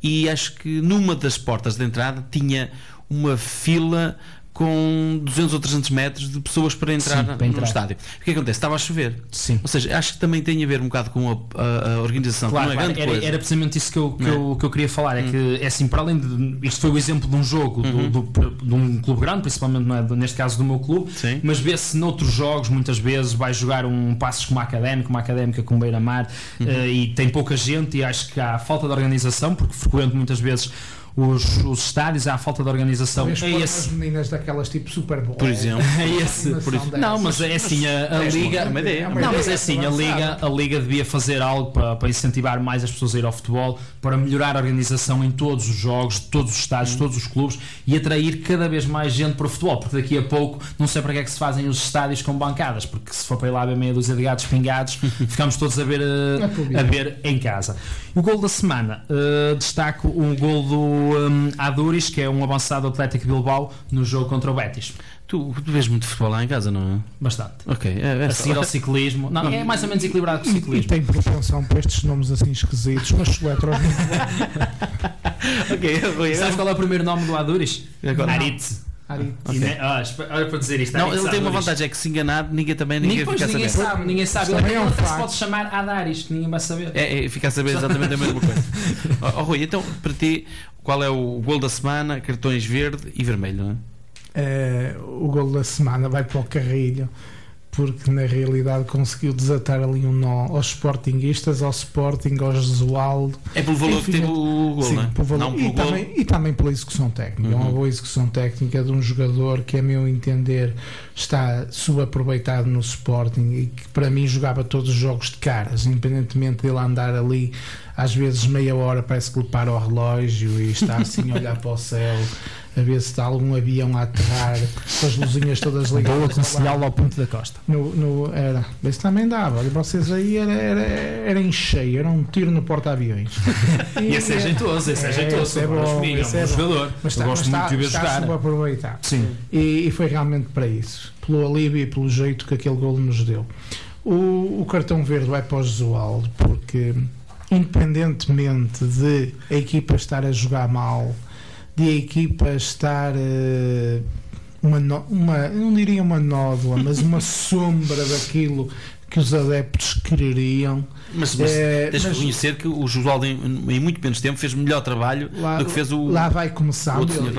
e acho que numa das portas de entrada tinha uma fila com 200 ou 300 metros de pessoas para entrar, Sim, para no entrar. estádio. O que acontece? Estava a chover. Sim. Ou seja, acho que também tem a ver um bocado com a, a- a organização, Claro, é Era, era precisamente isso que eu, que, é? eu, que eu queria falar. É que, é assim, para além de. Isto foi o exemplo de um jogo do- do- de um clube grande, principalmente é, neste caso do meu clube, Sim. mas vê-se noutros jogos, muitas vezes, vai jogar um passos como a académica, uma académica com Beira-Mar, eh, e tem pouca gente, e acho que há falta de organização, porque frequento muitas vezes os, os estádios, há falta de organização. É esse. umas meninas daquelas tipo Super Bowl. Por exemplo. É esse, por isso. Não, mas é assim, a, a É Liga. uma ideia, é uma Não, ideia. mas é assim, a Liga, a Liga devia fazer algo para, para incentivar mais as pessoas a ir ao futebol, para melhorar a organização em todos os jogos, de todos os estádios, todos os clubes e atrair cada vez mais gente para o futebol, porque daqui a pouco não sei para que é que se fazem os estádios com bancadas, porque se for para ir lá ver meia dúzia de gatos pingados, ficamos todos a ver, eh, É público. a ver em casa. O gol da semana, eh, destaco um gol do um, Aduris, que é um avançado Atlético Bilbao, no jogo contra o Betis. Tu, tu vês muito futebol lá em casa, não é? Bastante. Ok, é, é A seguir ao ciclismo. Não, é mais ou menos equilibrado com o E ciclismo. tem propensão para estes nomes assim esquisitos, mas soletros Ok, Rui, Sabes qual é o primeiro nome do Aduris? Agora. Aritz. Ari. Ne- ah, olha para dizer isto. Não, ele tem uma vantagem, é que se enganar, ninguém também ninguém Ninguém, pois, fica a ninguém saber. sabe, ninguém sabe. Isto Ele também é um até se facto. pode chamar Adaris, que ninguém vai saber. É, é, fica a saber exatamente a mesma coisa. Ó ó, Rui, então, para ti, qual é o gol da semana? Cartões verde e vermelho, não é? Eh, o gol da semana vai para o Carrilho. Porque na realidade conseguiu desatar ali um nó aos Sportinguistas, ao Sporting, ao Jesualdo. É pelo valor Enfim, que teve o gol, Sim, não é? pelo valor. Não e, pelo gol. também, e também pela execução técnica. É uma Uhum. boa execução técnica de um jogador que, a meu entender, está subaproveitado no Sporting e que para mim jogava todos os jogos de caras, independentemente dele andar ali às vezes meia hora parece que lhe para o relógio e está assim a olhar para o céu a ver se está algum avião a aterrar com as luzinhas todas ligadas lado. aconselhá-lo ao ponto da costa. No, no, era, esse também dava. Olha, vocês aí era, era, era em cheio, era um tiro no porta-aviões. E esse é jeitoso, esse é, É, jeitoso. é agora bom, é um é bom jogador. Mas Eu está, gosto mas muito de o ver está, jogar. está subaproveitado. Sim. E, e foi realmente para isso, pelo alívio e pelo jeito que aquele golo nos deu. O, o cartão verde vai para o Jesualdo, porque independentemente de a equipa estar a jogar mal, de a equipa estar eh, uma, uma, não diria uma nódoa, mas uma sombra daquilo que os adeptos quereriam. Mas, mas É, tens que mas- reconhecer que o Josualdo em, em muito menos tempo fez melhor trabalho Lá, do que fez o. lá vai que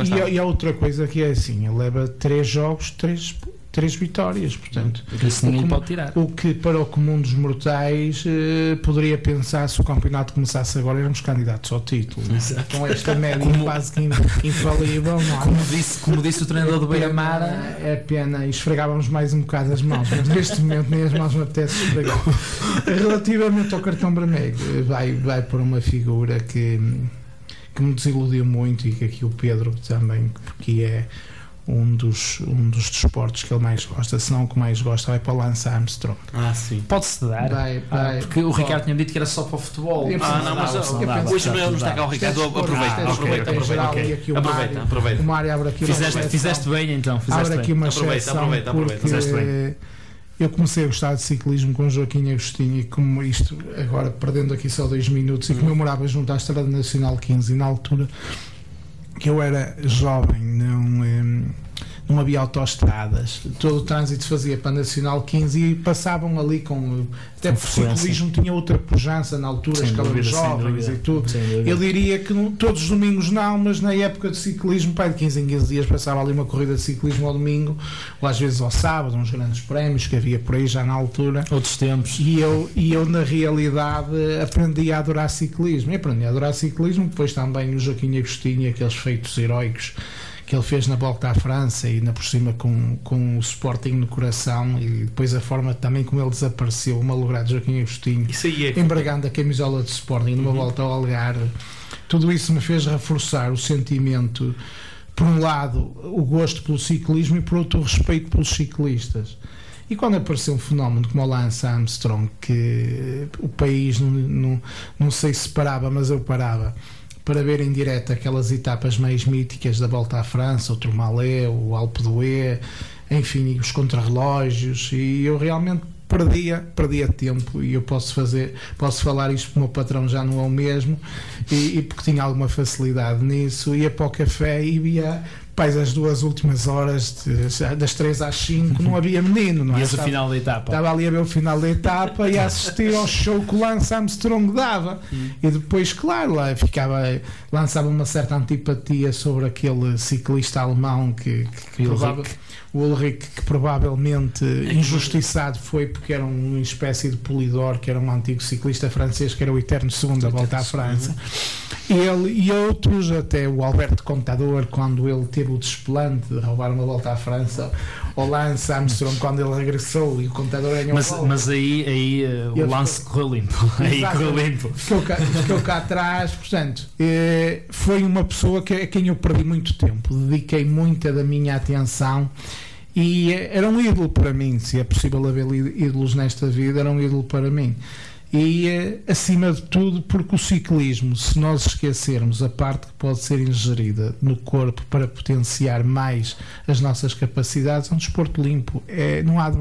lá e, e há outra coisa que é assim: ele leva três jogos, três, três vitórias. Portanto, Isso ninguém o, pode tirar. o que para o comum dos mortais eh, poderia pensar se o campeonato começasse agora éramos candidatos ao título. Com esta média quase que in- infalível, não é? Como disse, como disse o treinador do pena, Beira-Mar, é pena, e esfregávamos mais um bocado as mãos, mas neste momento nem as mãos me apetece esfregar. Relativamente ao cartão vermelho, vai, vai por uma figura que, que me desiludiu muito e que aqui o Pedro também, porque é um dos, um dos desportos que ele mais gosta, se não o que mais gosta, vai para o Lance Armstrong. Ah, sim. pode-se dar. Vai, Ah, vai. porque o Ricardo tinha dito que era só para o futebol. Ah, não, mas eu- não hoje já não, não está cá o. Ricardo. É Aproveita, desporto, aproveita, é aproveita. geral, ok. e aqui o Aproveita, Mário- aproveita. O Mário abre aqui uma Fizeste, exceção. fizeste bem então. Fizeste Abre aqui bem. uma Aproveita, aproveita, aproveita. Fizeste bem. eu comecei a gostar de ciclismo com Joaquim Agostinho e como isto, agora perdendo aqui só dois minutos, e como eu morava junto à Estrada Nacional 15 e na altura que eu era jovem, não, em, não havia autoestradas, todo o trânsito se fazia para a Nacional 15 e passavam ali com. Até porque o ciclismo tinha outra pujança na altura, Sem as dúvida, calores sem jovens dúvida. e tudo. Eu diria que não- todos os domingos não, mas na época de ciclismo, pai, de 15 em 15 dias, passava ali uma corrida de ciclismo ao domingo, ou às vezes ao sábado, uns grandes prémios que havia por aí já na altura. Outros tempos. E eu, e eu, na realidade, aprendi a adorar ciclismo. E aprendi a adorar ciclismo, depois também o Joaquim Agostinho, aqueles feitos heróicos que ele fez na volta à França e na por cima com, com o Sporting no coração e depois a forma também como ele desapareceu, o malogrado Joaquim Agostinho Isso aí é. embargando a camisola de Sporting numa volta ao Algarve, tudo isso me fez reforçar o sentimento, por um lado, o gosto pelo ciclismo e por outro, o respeito pelos ciclistas. E quando apareceu um fenómeno como o Lance Armstrong, que o país não, não, não sei se parava, mas eu parava, para ver em direto aquelas etapas mais míticas da Volta à França, o Tourmalet, o Alpe d'Huez, enfim, os contrarrelógios, e eu realmente perdia, perdia tempo e eu posso fazer, posso falar isto porque o meu patrão já não é o mesmo. E, e porque tinha alguma facilidade nisso, ia para o café e via pais as duas últimas horas de- das 3 às 5 não havia menino, não é? E esse Estava- final da etapa. Estava ali a ver o final da etapa e a assistir ao show que o Lance Armstrong dava. E depois, claro, lá ficava, lançava uma certa antipatia sobre aquele ciclista alemão que, que, que provável- o Ulrich, que provavelmente injustiçado foi porque era uma espécie de polidor, que era um antigo ciclista francês, que era o eterno segundo da volta à França. Ele e outros, até o Alberto Contador, quando ele teve o desplante de roubar uma volta à França, o Lance Armstrong, quando ele regressou e o Contador ganhou Mas, a volta. mas aí, aí eh, Eu o lance correu limpo. Aí correu limpo. ficou cá, ficou cá atrás, portanto, eh, foi uma pessoa que, a quem eu perdi muito tempo, dediquei muita da minha atenção e eh, era um ídolo para mim, se é possível haver ídolos nesta vida, era um ídolo para mim. E eh, acima de tudo, porque o ciclismo, se nós esquecermos a parte que pode ser ingerida no corpo para potenciar mais as nossas capacidades, é um desporto limpo. É, não há,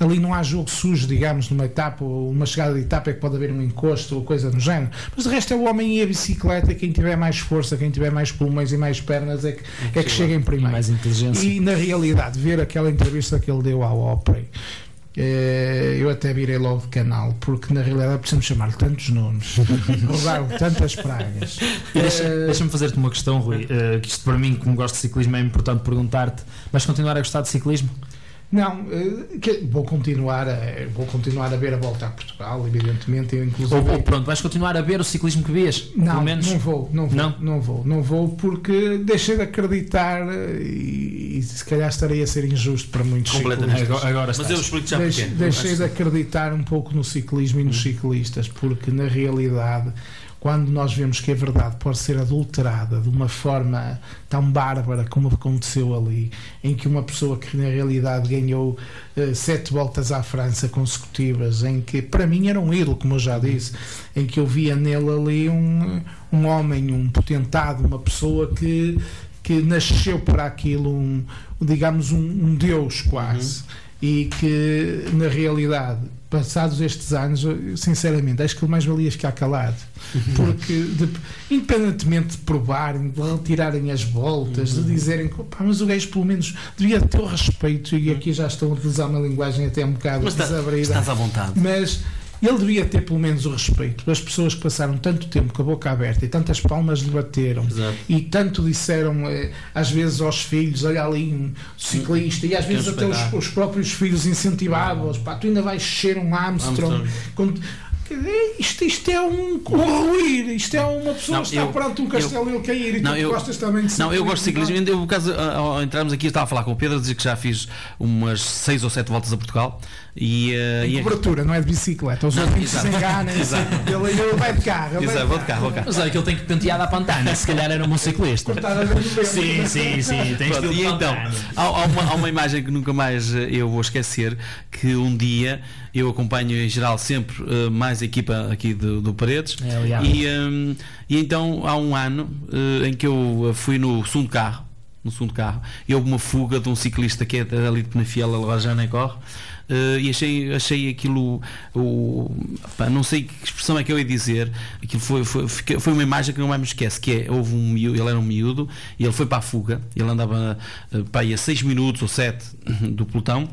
ali não há jogo sujo, digamos, numa etapa ou uma chegada de etapa é que pode haver um encosto ou coisa do género. Mas o resto é o homem e a bicicleta, quem tiver mais força, quem tiver mais pulmões e mais pernas é que, é que chega em E primeiro. mais inteligência. E na realidade, ver aquela entrevista que ele deu ao Opry, eh, eu até virei logo de canal, porque na realidade precisamos chamar-lhe tantos nomes, roubar-lhe tantas pragas. Deixa- Eh, Deixa-me fazer-te uma questão, Rui. eh, que isto para mim, como gosto de ciclismo, é importante perguntar-te: vais continuar a gostar de ciclismo? Não, eh, que- vou continuar a, vou continuar a ver a volta a Portugal, evidentemente, eu inclusive. Ou, ou pronto, vais continuar a ver o ciclismo que vês? Não, pelo menos. não vou, não vou, Não? não, vou, não vou, porque deixei de acreditar eh, e, e se calhar estarei a ser injusto para muitos Completamente. ciclistas. Agora, agora Mas eu explico já porquê. deixei de que- acreditar um pouco no ciclismo e nos ciclistas, porque na realidade, quando nós vemos que a verdade pode ser adulterada de uma forma tão bárbara como aconteceu ali, em que uma pessoa que na realidade ganhou eh, sete voltas à França consecutivas, em que para mim era um ídolo, como eu já disse, em que eu via nele ali um, um homem, um potentado, uma pessoa que que nasceu para aquilo, um, digamos, um, um Deus quase. E que, na realidade, passados estes anos, sinceramente, acho que mais valia ficar calado. Porque, de- independentemente de provarem, de tirarem as voltas, de dizerem que, "Pá, mas o gajo pelo menos devia ter o respeito, e aqui já estão a utilizar uma linguagem até um bocado Mas está- desabrida. estás à vontade. Mas ele devia ter pelo menos o respeito das pessoas que passaram tanto tempo com a boca aberta e tantas palmas lhe bateram Exato. e tanto disseram eh, às vezes aos filhos, olha ali um ciclista e às vezes até os, os próprios filhos incentivavam-os, pá, tu ainda vais ser um Armstrong. Armstrong. Com- Eh, Isto, isto é um, um ruir, isto é uma pessoa Não, que está eu- perante um castelo e ele cair e Não, tu eu- gostas também de Não, eu gosto de ciclismo. Eu, por causa, ao entrarmos aqui, eu estava a falar com o Pedro, a dizer que já fiz umas 6 ou 7 voltas a Portugal. E, eh, Em e- cobertura, não é de bicicleta. Os ouvintes se exato. enganem. Ele, ele vai de carro. Ele Exato, vai vou de carro, vou de carro. Mas olha que ele tem que pentear à pantana, se calhar era um ciclista. Sim, sim, sim, tem Pronto, e então, há, há uma, há uma imagem que nunca mais eu vou esquecer, que um dia eu acompanho em geral sempre eh, mais a equipa aqui do, do Paredes. É, e, hum, e então há um ano eh, em que eu eh, fui no segundo carro no segundo carro e houve uma fuga de um ciclista que é ali de Penafiel, agora já nem corre eh, e achei, achei aquilo o, pá, não sei que expressão é que eu ia dizer aquilo foi, foi, foi uma imagem que não mais me esquece que é, houve um miúdo, ele era um miúdo e ele foi para a fuga ele andava pá, aí a 6 minutos ou 7 do pelotão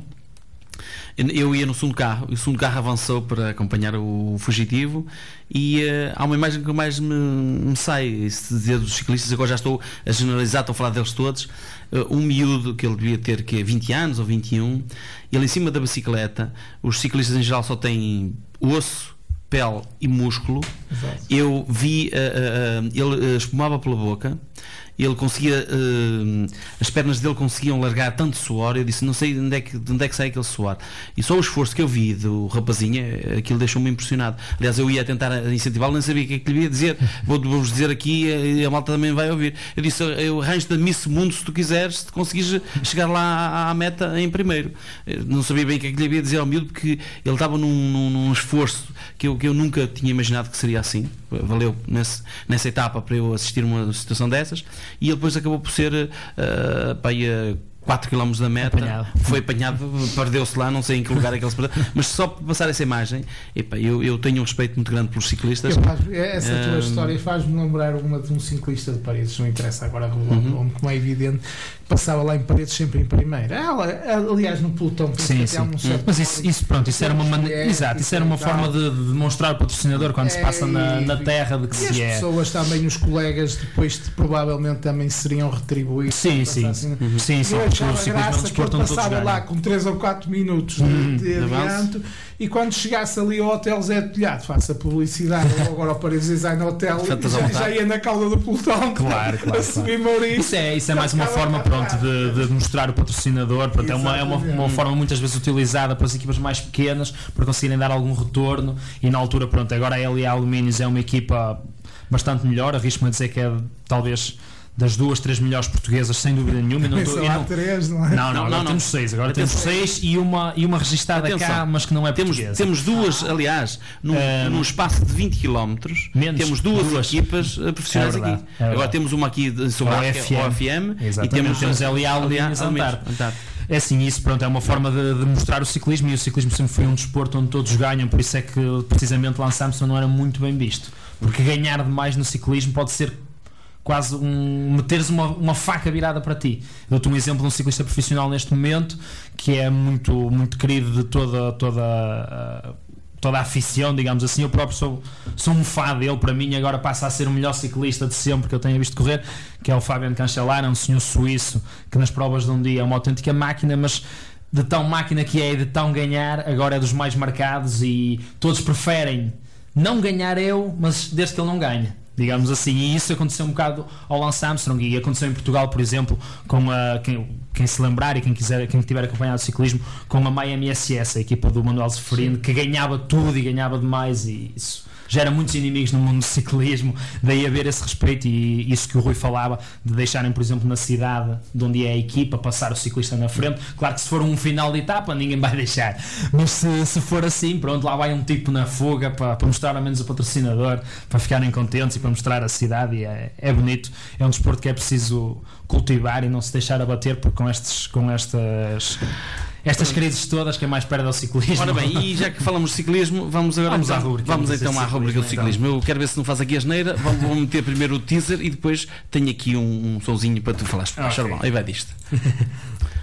eu ia no segundo carro, e o segundo carro avançou para acompanhar o fugitivo e eh, há uma imagem que mais me, me sai, se dizer dos ciclistas, agora já estou a generalizar, estou a falar deles todos, eh, um miúdo que ele devia ter que é 20 anos ou 21, ele em cima da bicicleta, os ciclistas em geral só têm osso, pele e músculo, eu vi, eh, eh, ele espumava pela boca, ele conseguia, eh, as pernas dele conseguiam largar tanto suor, eu disse, não sei de onde é que, de onde é que sai aquele suor. E só o esforço que eu vi do rapazinho, eh, aquilo deixou-me impressionado. Aliás, eu ia tentar incentivá-lo, nem sabia o que é que lhe ia dizer. Vou- Vou-vos dizer aqui eh, e a malta também vai ouvir. Eu disse, eu arranjo da Miss Mundo se tu quiseres, se conseguires chegar lá à, à meta em primeiro. Eh, Não sabia bem o que é que lhe havia dizer ao miúdo, porque ele estava num, num- num esforço que eu, que eu nunca tinha imaginado que seria assim. Valeu nesse, nessa etapa para eu assistir a uma situação dessas. E ele depois acabou por ser uh, a 4 km da meta. Apanhado. Foi apanhado, perdeu-se lá, não sei em que lugar é que ele se perdeu. Mas só para passar essa imagem, epá, eu, eu tenho um respeito muito grande pelos ciclistas. Eu faz- essa tua história faz-me lembrar uma de um ciclista de Paredes, não interessa agora revelar Uhum. o nome, como é evidente, passava lá em Paredes sempre em primeira. Ela, aliás, no pelotão, Sim, que sim. um certo Mas isso, isso, pronto, isso era uma maneira. É, Exato, isso era uma forma de, de demonstrar ao patrocinador quando se passa na, na terra de que E as se é. pessoas também, os colegas, depois de- provavelmente também seriam retribuídos. Sim, sim. assim. Sim, sim, Um graça que ele desporto onde todos passava lá com 3 ou 4 minutos de, de avanço. adianto e quando chegasse ali ao Hotel Zé de Telhado, faça publicidade, ou agora ao Paredes Design Hotel, já, já ia na cauda do pelotão Claro, claro, a subir Maurício. Isso é, isso é mais uma forma pronto, de, de mostrar o patrocinador. Pronto, é uma, é uma, uma forma muitas vezes utilizada para as equipas mais pequenas para conseguirem dar algum retorno. E na altura, pronto, agora a LA Alumínios é uma equipa bastante melhor. Arrisco-me a dizer que é talvez das duas, três melhores portuguesas, sem dúvida nenhuma. E não tô- e não- três, não é? não, não, Não, agora não, temos seis. Agora temos seis e uma, e uma registada cá, Atenção. mas que não é Temos, portuguesa. temos duas, aliás, num, Um, num espaço de 20 km, menos, temos duas, duas. equipas eh, profissionais É verdade, aqui. é. Agora temos uma aqui de o OFM, e temos, Temos LA Antártida. Antártida. É assim, isso pronto, é uma forma de, de mostrar o ciclismo e o ciclismo sempre foi um desporto onde todos ganham, por isso é que precisamente Lance Armstrong não era muito bem visto. Porque ganhar demais no ciclismo pode ser quase um meteres uma, uma faca virada para ti. Dou-te um exemplo de um ciclista profissional neste momento que é muito, muito querido de toda, toda, ah, toda a afição, digamos assim. Eu próprio sou, sou um fã dele, para mim agora passa a ser o melhor ciclista de sempre que eu tenha visto correr, que é o Fabian Cancellara, um senhor suíço que nas provas de um dia é uma autêntica máquina, mas de tão máquina que é e de tão ganhar, agora é dos mais marcados e todos preferem não ganhar eu, mas desde que ele não ganha digamos assim, e isso aconteceu um bocado ao Lance Armstrong e aconteceu em Portugal, por exemplo, com a quem, quem se lembrar e quem quiser, quem tiver acompanhado o ciclismo, com a Miami SS, a equipa do Manuel Seferino, que ganhava tudo e ganhava demais e isso gera muitos inimigos no mundo do ciclismo, daí haver esse respeito e isso que o Rui falava, de deixarem, por exemplo, na cidade de onde é a equipa, passar o ciclista na frente. Claro que se for um final de etapa, ninguém vai deixar, mas se, se for assim, pronto, lá vai um tipo na fuga para, para mostrar ao menos o patrocinador, para ficarem contentes e para mostrar a cidade. É, é bonito, é um desporto que é preciso cultivar e não se deixar abater, porque com, estes, com estas estas crises todas que é mais perto do ciclismo. Ora bem, e já que falamos de ciclismo, vamos agora vamos, então, à rubrica, vamos então à rubrica do ciclismo. Então. Eu quero ver se não faz aqui a geneira. Vamos, vamos meter primeiro o teaser e depois tenho aqui um, um sonzinho para tu falares. Okay. Aí vai disto.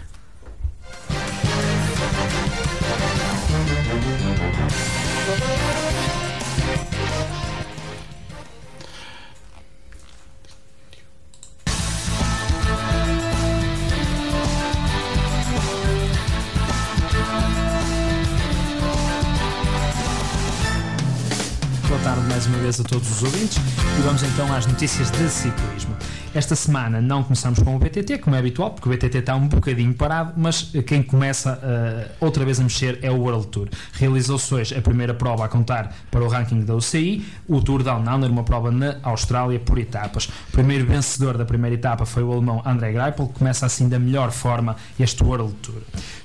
a todos os ouvintes e vamos então às notícias de ciclismo. Esta semana não começamos com o BTT, como é habitual, porque o BTT está um bocadinho parado, mas quem começa uh, outra vez a mexer é o World Tour. Realizou-se hoje a primeira prova a contar para o ranking da UCI, o Tour Down Under, uma prova na Austrália por etapas. O primeiro vencedor da primeira etapa foi o alemão André Greipel, que começa assim da melhor forma este World Tour.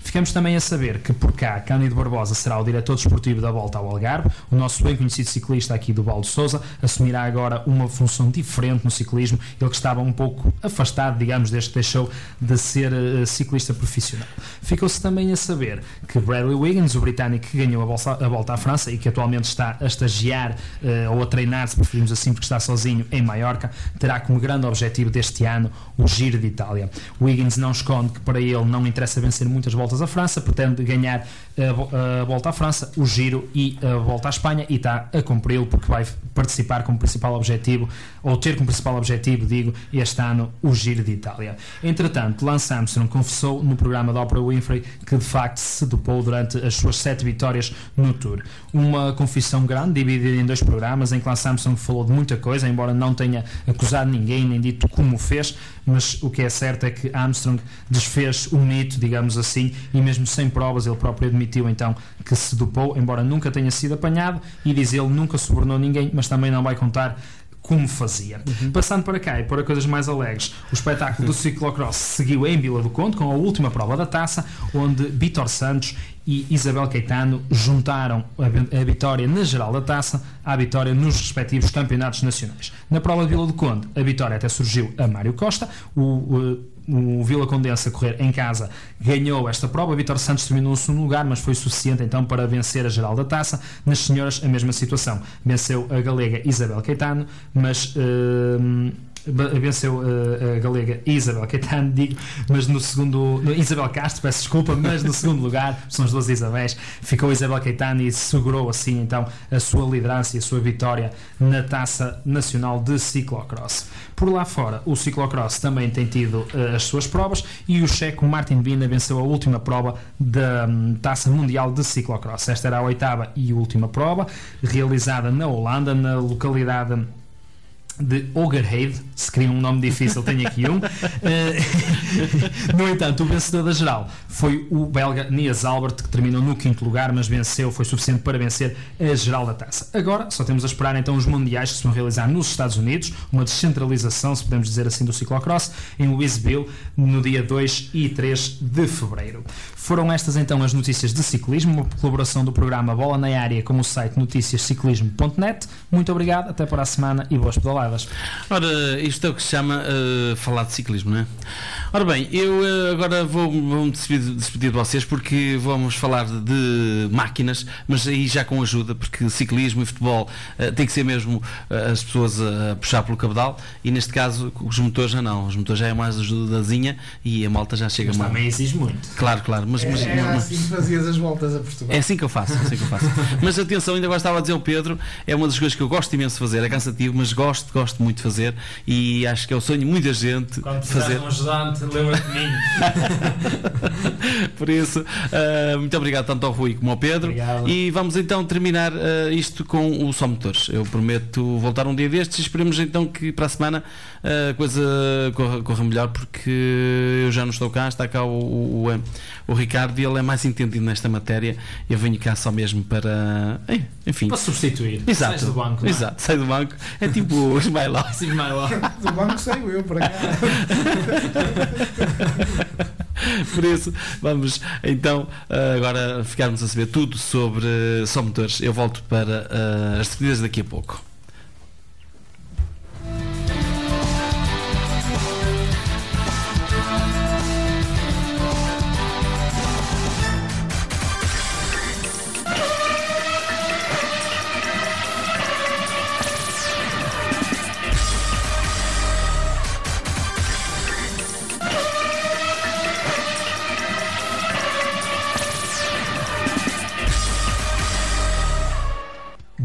Ficamos também a saber que por cá Cândido Barbosa será o diretor desportivo da Volta ao Algarve. O nosso bem conhecido ciclista aqui do Baldo Souza assumirá agora uma função diferente no ciclismo, ele que estava um pouco afastado, digamos, desde que deixou de ser uh, ciclista profissional. Ficou-se também a saber que Bradley Wiggins, o britânico que ganhou a, bolsa, a Volta à França e que atualmente está a estagiar uh, ou a treinar, se preferimos assim, porque está sozinho em Maiorca, terá como grande objetivo deste ano o Giro de Itália. Wiggins não esconde que para ele não interessa vencer muitas voltas voltas à França, pretende ganhar a, a volta à França, o Giro e a volta à Espanha e está a cumpri-lo porque vai participar como principal objetivo, ou ter como principal objetivo, digo, este ano o Giro de Itália. Entretanto, Lance Armstrong confessou no programa da Oprah Winfrey que de facto se dopou durante as suas sete vitórias no Tour. Uma confissão grande, dividida em dois programas, em que Lance Armstrong falou de muita coisa, embora não tenha acusado ninguém, nem dito como fez, mas o que é certo é que Armstrong desfez o mito, digamos assim, e mesmo sem provas, ele próprio admitiu então que se dopou, embora nunca tenha sido apanhado, e diz ele nunca subornou ninguém, mas também não vai contar como fazia. Uhum. Passando para cá e para coisas mais alegres, o espetáculo do ciclocross seguiu em Vila do Conde com a última prova da taça, onde Vitor Santos e Isabel Caetano juntaram a, vitória na geral da taça à vitória nos respectivos campeonatos nacionais. Na prova de Vila do Conde, a vitória até surgiu a Mário Costa, o, o o Vila Condense a correr em casa ganhou esta prova. Vitor Santos terminou no segundo lugar, mas foi suficiente então para vencer a geral da taça. Nas senhoras, a mesma situação. Venceu a galega Isabel Caetano, mas. Uh, venceu a, a galega Isabel Caetano, digo, mas no segundo, no, Isabel Castro, peço desculpa, mas no segundo lugar, são as duas Isabéis, ficou Isabel Caetano e segurou assim então a sua liderança e a sua vitória na Taça Nacional de Ciclocross. Por lá fora, o ciclocross também tem tido uh, as suas provas e o checo Martin Bina venceu a última prova da um, Taça Mundial de Ciclocross. Esta era a oitava e última prova, realizada na Holanda, na localidade de Ogerheide, se queria um nome difícil, tenho aqui um. Eh, no entanto, o vencedor da geral foi o belga Nias Albert, que terminou no quinto lugar, mas venceu, foi suficiente para vencer a geral da taça. Agora, só temos a esperar então os mundiais que se vão realizar nos Estados Unidos, uma descentralização, se podemos dizer assim, do ciclocross, em Louisville, no dia 2 e 3 de fevereiro. Foram estas então as notícias de ciclismo, uma colaboração do programa Bola na Área com o site noticiasciclismo.net. Muito obrigado, até para a semana e boas pedaladas. Ora, isto é o que se chama uh, falar de ciclismo, não é? Ora bem, eu uh, agora vou, vou me despedir, despedir de vocês porque vamos falar de máquinas, mas aí já com ajuda, porque ciclismo e futebol uh, tem que ser mesmo as pessoas a puxar pelo cabedal e neste caso os motores já não, os motores já é mais ajudazinha e a malta já chega mas mal. também exige muito. Claro, claro mas, mas, é, mas, assim que fazias as voltas a Portugal. É assim que eu faço, é assim que eu faço. mas atenção, ainda agora estava a dizer o Pedro, é uma das coisas que eu gosto imenso de fazer, é cansativo, mas gosto, gosto muito de fazer e acho que é o sonho de muita gente Quando fazer. um ajudante, Pronto, lembra-te de mim. Por isso, uh, muito obrigado tanto ao Rui como ao Pedro. Obrigado. E vamos então terminar uh, isto com o Só Motores. Eu prometo voltar um dia destes e esperemos então que para a semana a coisa corra, corra melhor, porque eu já não estou cá, está cá o, o, o, o Ricardo e ele é mais entendido nesta matéria. Eu venho cá só mesmo para. Enfim. Para substituir. Exato. Sais do banco. não é? Exato, sai do banco. É tipo o Ismailó. Do banco saio eu para cá. Por isso, vamos então uh, agora ficarmos a saber tudo sobre só motores. Eu volto para uh, as despedidas daqui a pouco.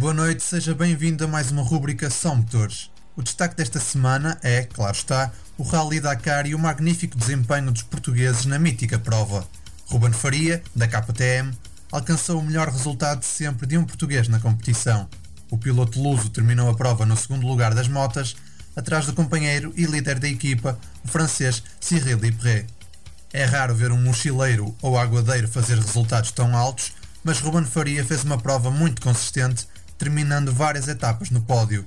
Boa noite, seja bem-vindo a mais uma rúbrica São Motores. O destaque desta semana é, claro está, o Rally Dakar e o magnífico desempenho dos portugueses na mítica prova. Ruben Faria, da KTM, alcançou o melhor resultado sempre de um português na competição. O piloto luso terminou a prova no segundo lugar das motas, atrás do companheiro e líder da equipa, o francês Cyril Lipré. É raro ver um mochileiro ou aguadeiro fazer resultados tão altos, mas Ruben Faria fez uma prova muito consistente, terminando várias etapas no pódio.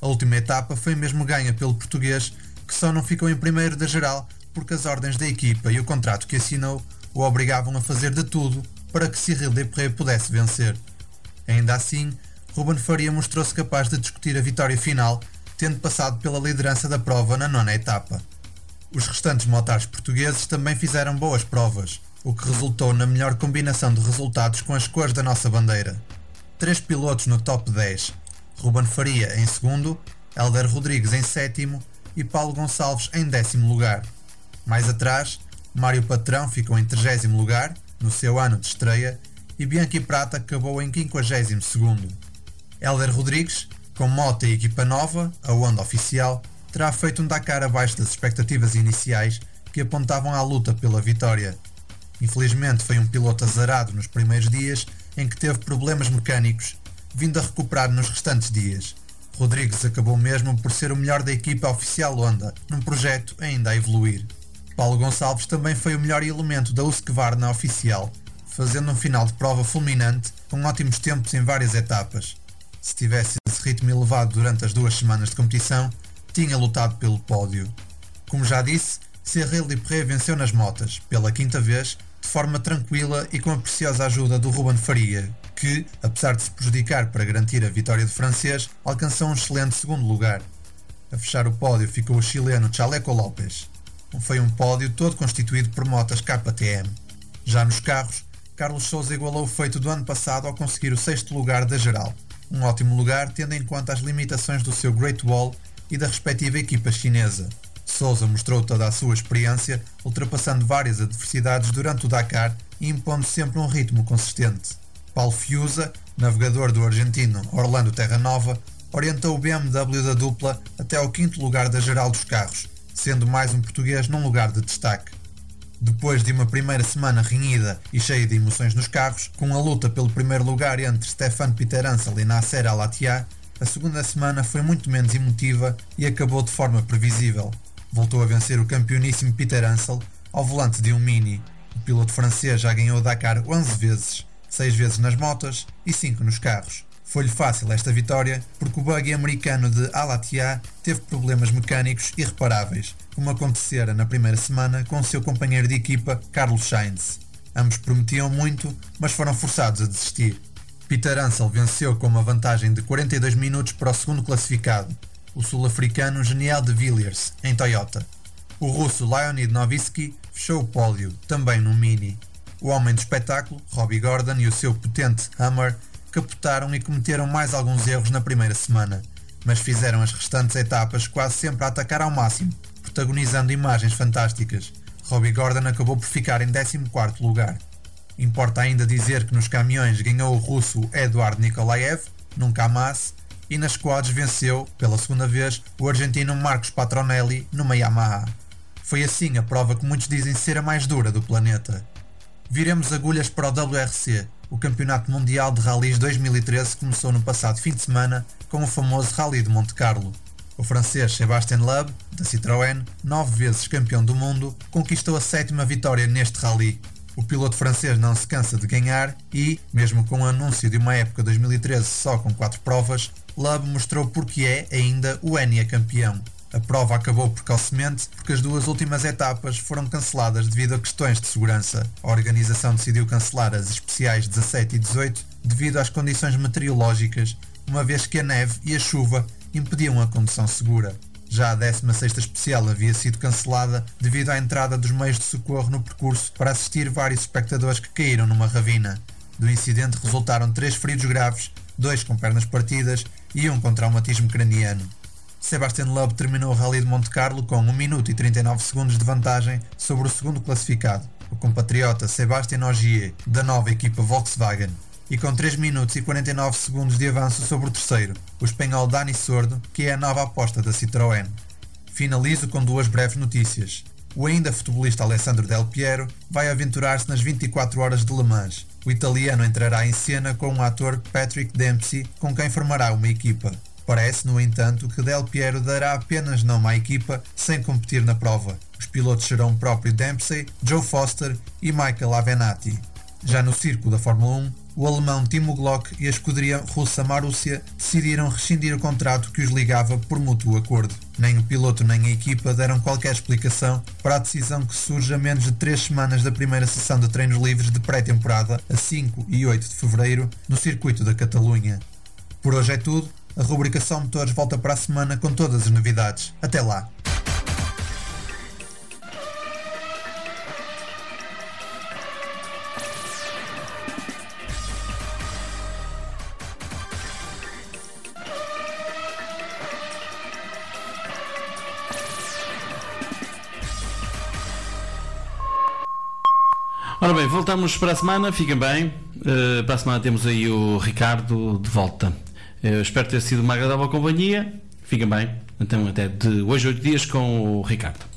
A última etapa foi mesmo ganha pelo português, que só não ficou em primeiro da geral porque as ordens da equipa e o contrato que assinou o obrigavam a fazer de tudo para que Cyril Depré pudesse vencer. Ainda assim, Ruben Faria mostrou-se capaz de discutir a vitória final, tendo passado pela liderança da prova na nona etapa. Os restantes motares portugueses também fizeram boas provas, o que resultou na melhor combinação de resultados com as cores da nossa bandeira. Três pilotos no top 10, Ruben Faria em segundo, Helder Rodrigues em sétimo e Paulo Gonçalves em décimo lugar. Mais atrás, Mário Patrão ficou em 30 lugar, no seu ano de estreia, e Bianchi Prata acabou em 52 segundo. Helder Rodrigues, com moto e equipa nova, a Honda oficial, terá feito um Dakar abaixo das expectativas iniciais que apontavam à luta pela vitória. Infelizmente foi um piloto azarado nos primeiros dias em que teve problemas mecânicos, vindo a recuperar nos restantes dias. Rodrigues acabou mesmo por ser o melhor da equipa oficial Honda, num projeto ainda a evoluir. Paulo Gonçalves também foi o melhor elemento da Husqvarna oficial, fazendo um final de prova fulminante com ótimos tempos em várias etapas. Se tivesse esse ritmo elevado durante as duas semanas de competição, tinha lutado pelo pódio. Como já disse, Cyril Lipré venceu nas motas, pela quinta vez, de forma tranquila e com a preciosa ajuda do Ruben Faria, que, apesar de se prejudicar para garantir a vitória do francês, alcançou um excelente segundo lugar. A fechar o pódio ficou o chileno Chaleco Lopes. Foi um pódio todo constituído por motas KTM. Já nos carros, Carlos Souza igualou o feito do ano passado ao conseguir o sexto lugar da geral. Um ótimo lugar tendo em conta as limitações do seu Great Wall e da respectiva equipa chinesa. Souza mostrou toda a sua experiência, ultrapassando várias adversidades durante o Dakar e impondo sempre um ritmo consistente. Paulo Fiuza, navegador do argentino Orlando Terranova, orientou o BMW da dupla até ao quinto lugar da geral dos carros, sendo mais um português num lugar de destaque. Depois de uma primeira semana renhida e cheia de emoções nos carros, com a luta pelo primeiro lugar entre Stefan Peter e Nasser Al-Attiyah, a segunda semana foi muito menos emotiva e acabou de forma previsível. Voltou a vencer o campeoníssimo Peter Ansel ao volante de um Mini. O piloto francês já ganhou Dakar 11 vezes, 6 vezes nas motas e 5 nos carros. Foi-lhe fácil esta vitória porque o buggy americano de Al-Attiyah teve problemas mecânicos irreparáveis, como acontecera na primeira semana com o seu companheiro de equipa Carlos Sainz. Ambos prometiam muito, mas foram forçados a desistir. Peter Ansel venceu com uma vantagem de 42 minutos para o segundo classificado, o sul-africano Genial de Villiers, em Toyota. O russo Leonid Novitsky fechou o pódio, também no Mini. O homem do espetáculo, Robbie Gordon, e o seu potente Hammer capotaram e cometeram mais alguns erros na primeira semana, mas fizeram as restantes etapas quase sempre a atacar ao máximo, protagonizando imagens fantásticas. Robbie Gordon acabou por ficar em 14º lugar. Importa ainda dizer que nos caminhões ganhou o russo Eduard Nikolaev, num Kamaz, e nas quads venceu, pela segunda vez, o argentino Marcos Patronelli, numa Yamaha. Foi assim a prova que muitos dizem ser a mais dura do planeta. Viremos agulhas para o WRC. O Campeonato Mundial de Rallys 2013 começou no passado fim de semana com o famoso Rally de Monte Carlo. O francês Sébastien Loeb, da Citroën, nove vezes campeão do mundo, conquistou a sétima vitória neste rally. O piloto francês não se cansa de ganhar e, mesmo com o anúncio de uma época 2013 só com quatro provas, Loeb mostrou porque é ainda o Enia campeão. A prova acabou precocemente porque as duas últimas etapas foram canceladas devido a questões de segurança. A organização decidiu cancelar as especiais 17 e 18 devido às condições meteorológicas, uma vez que a neve e a chuva impediam a condução segura. Já a 16ª especial havia sido cancelada devido à entrada dos meios de socorro no percurso para assistir vários espectadores que caíram numa ravina. Do incidente resultaram três feridos graves, dois com pernas partidas e um com traumatismo craniano. Sebastian Loeb terminou o Rally de Monte Carlo com 1 minuto e 39 segundos de vantagem sobre o segundo classificado, o compatriota Sebastian Ogier, da nova equipa Volkswagen, e com 3 minutos e 49 segundos de avanço sobre o terceiro, o espanhol Dani Sordo, que é a nova aposta da Citroën. Finalizo com duas breves notícias. O ainda futebolista Alessandro Del Piero vai aventurar-se nas 24 horas de Le Mans. O italiano entrará em cena com o ator Patrick Dempsey, com quem formará uma equipa. Parece, no entanto, que Del Piero dará apenas nome à equipa sem competir na prova. Os pilotos serão o próprio Dempsey, Joe Foster e Michael Avenatti. Já no circo da Fórmula 1, o alemão Timo Glock e a escuderia russa Marussia decidiram rescindir o contrato que os ligava por mútuo acordo. Nem o piloto nem a equipa deram qualquer explicação para a decisão que surge a menos de três semanas da primeira sessão de treinos livres de pré-temporada, a 5 e 8 de fevereiro, no circuito da Catalunha. Por hoje é tudo. A rubrica São Motores volta para a semana com todas as novidades. Até lá! Ora bem, voltamos para a semana, fiquem bem. Uh, para a semana temos aí o Ricardo de volta. Eu espero ter sido uma agradável companhia. Fiquem bem. Então, até de hoje, oito dias com o Ricardo.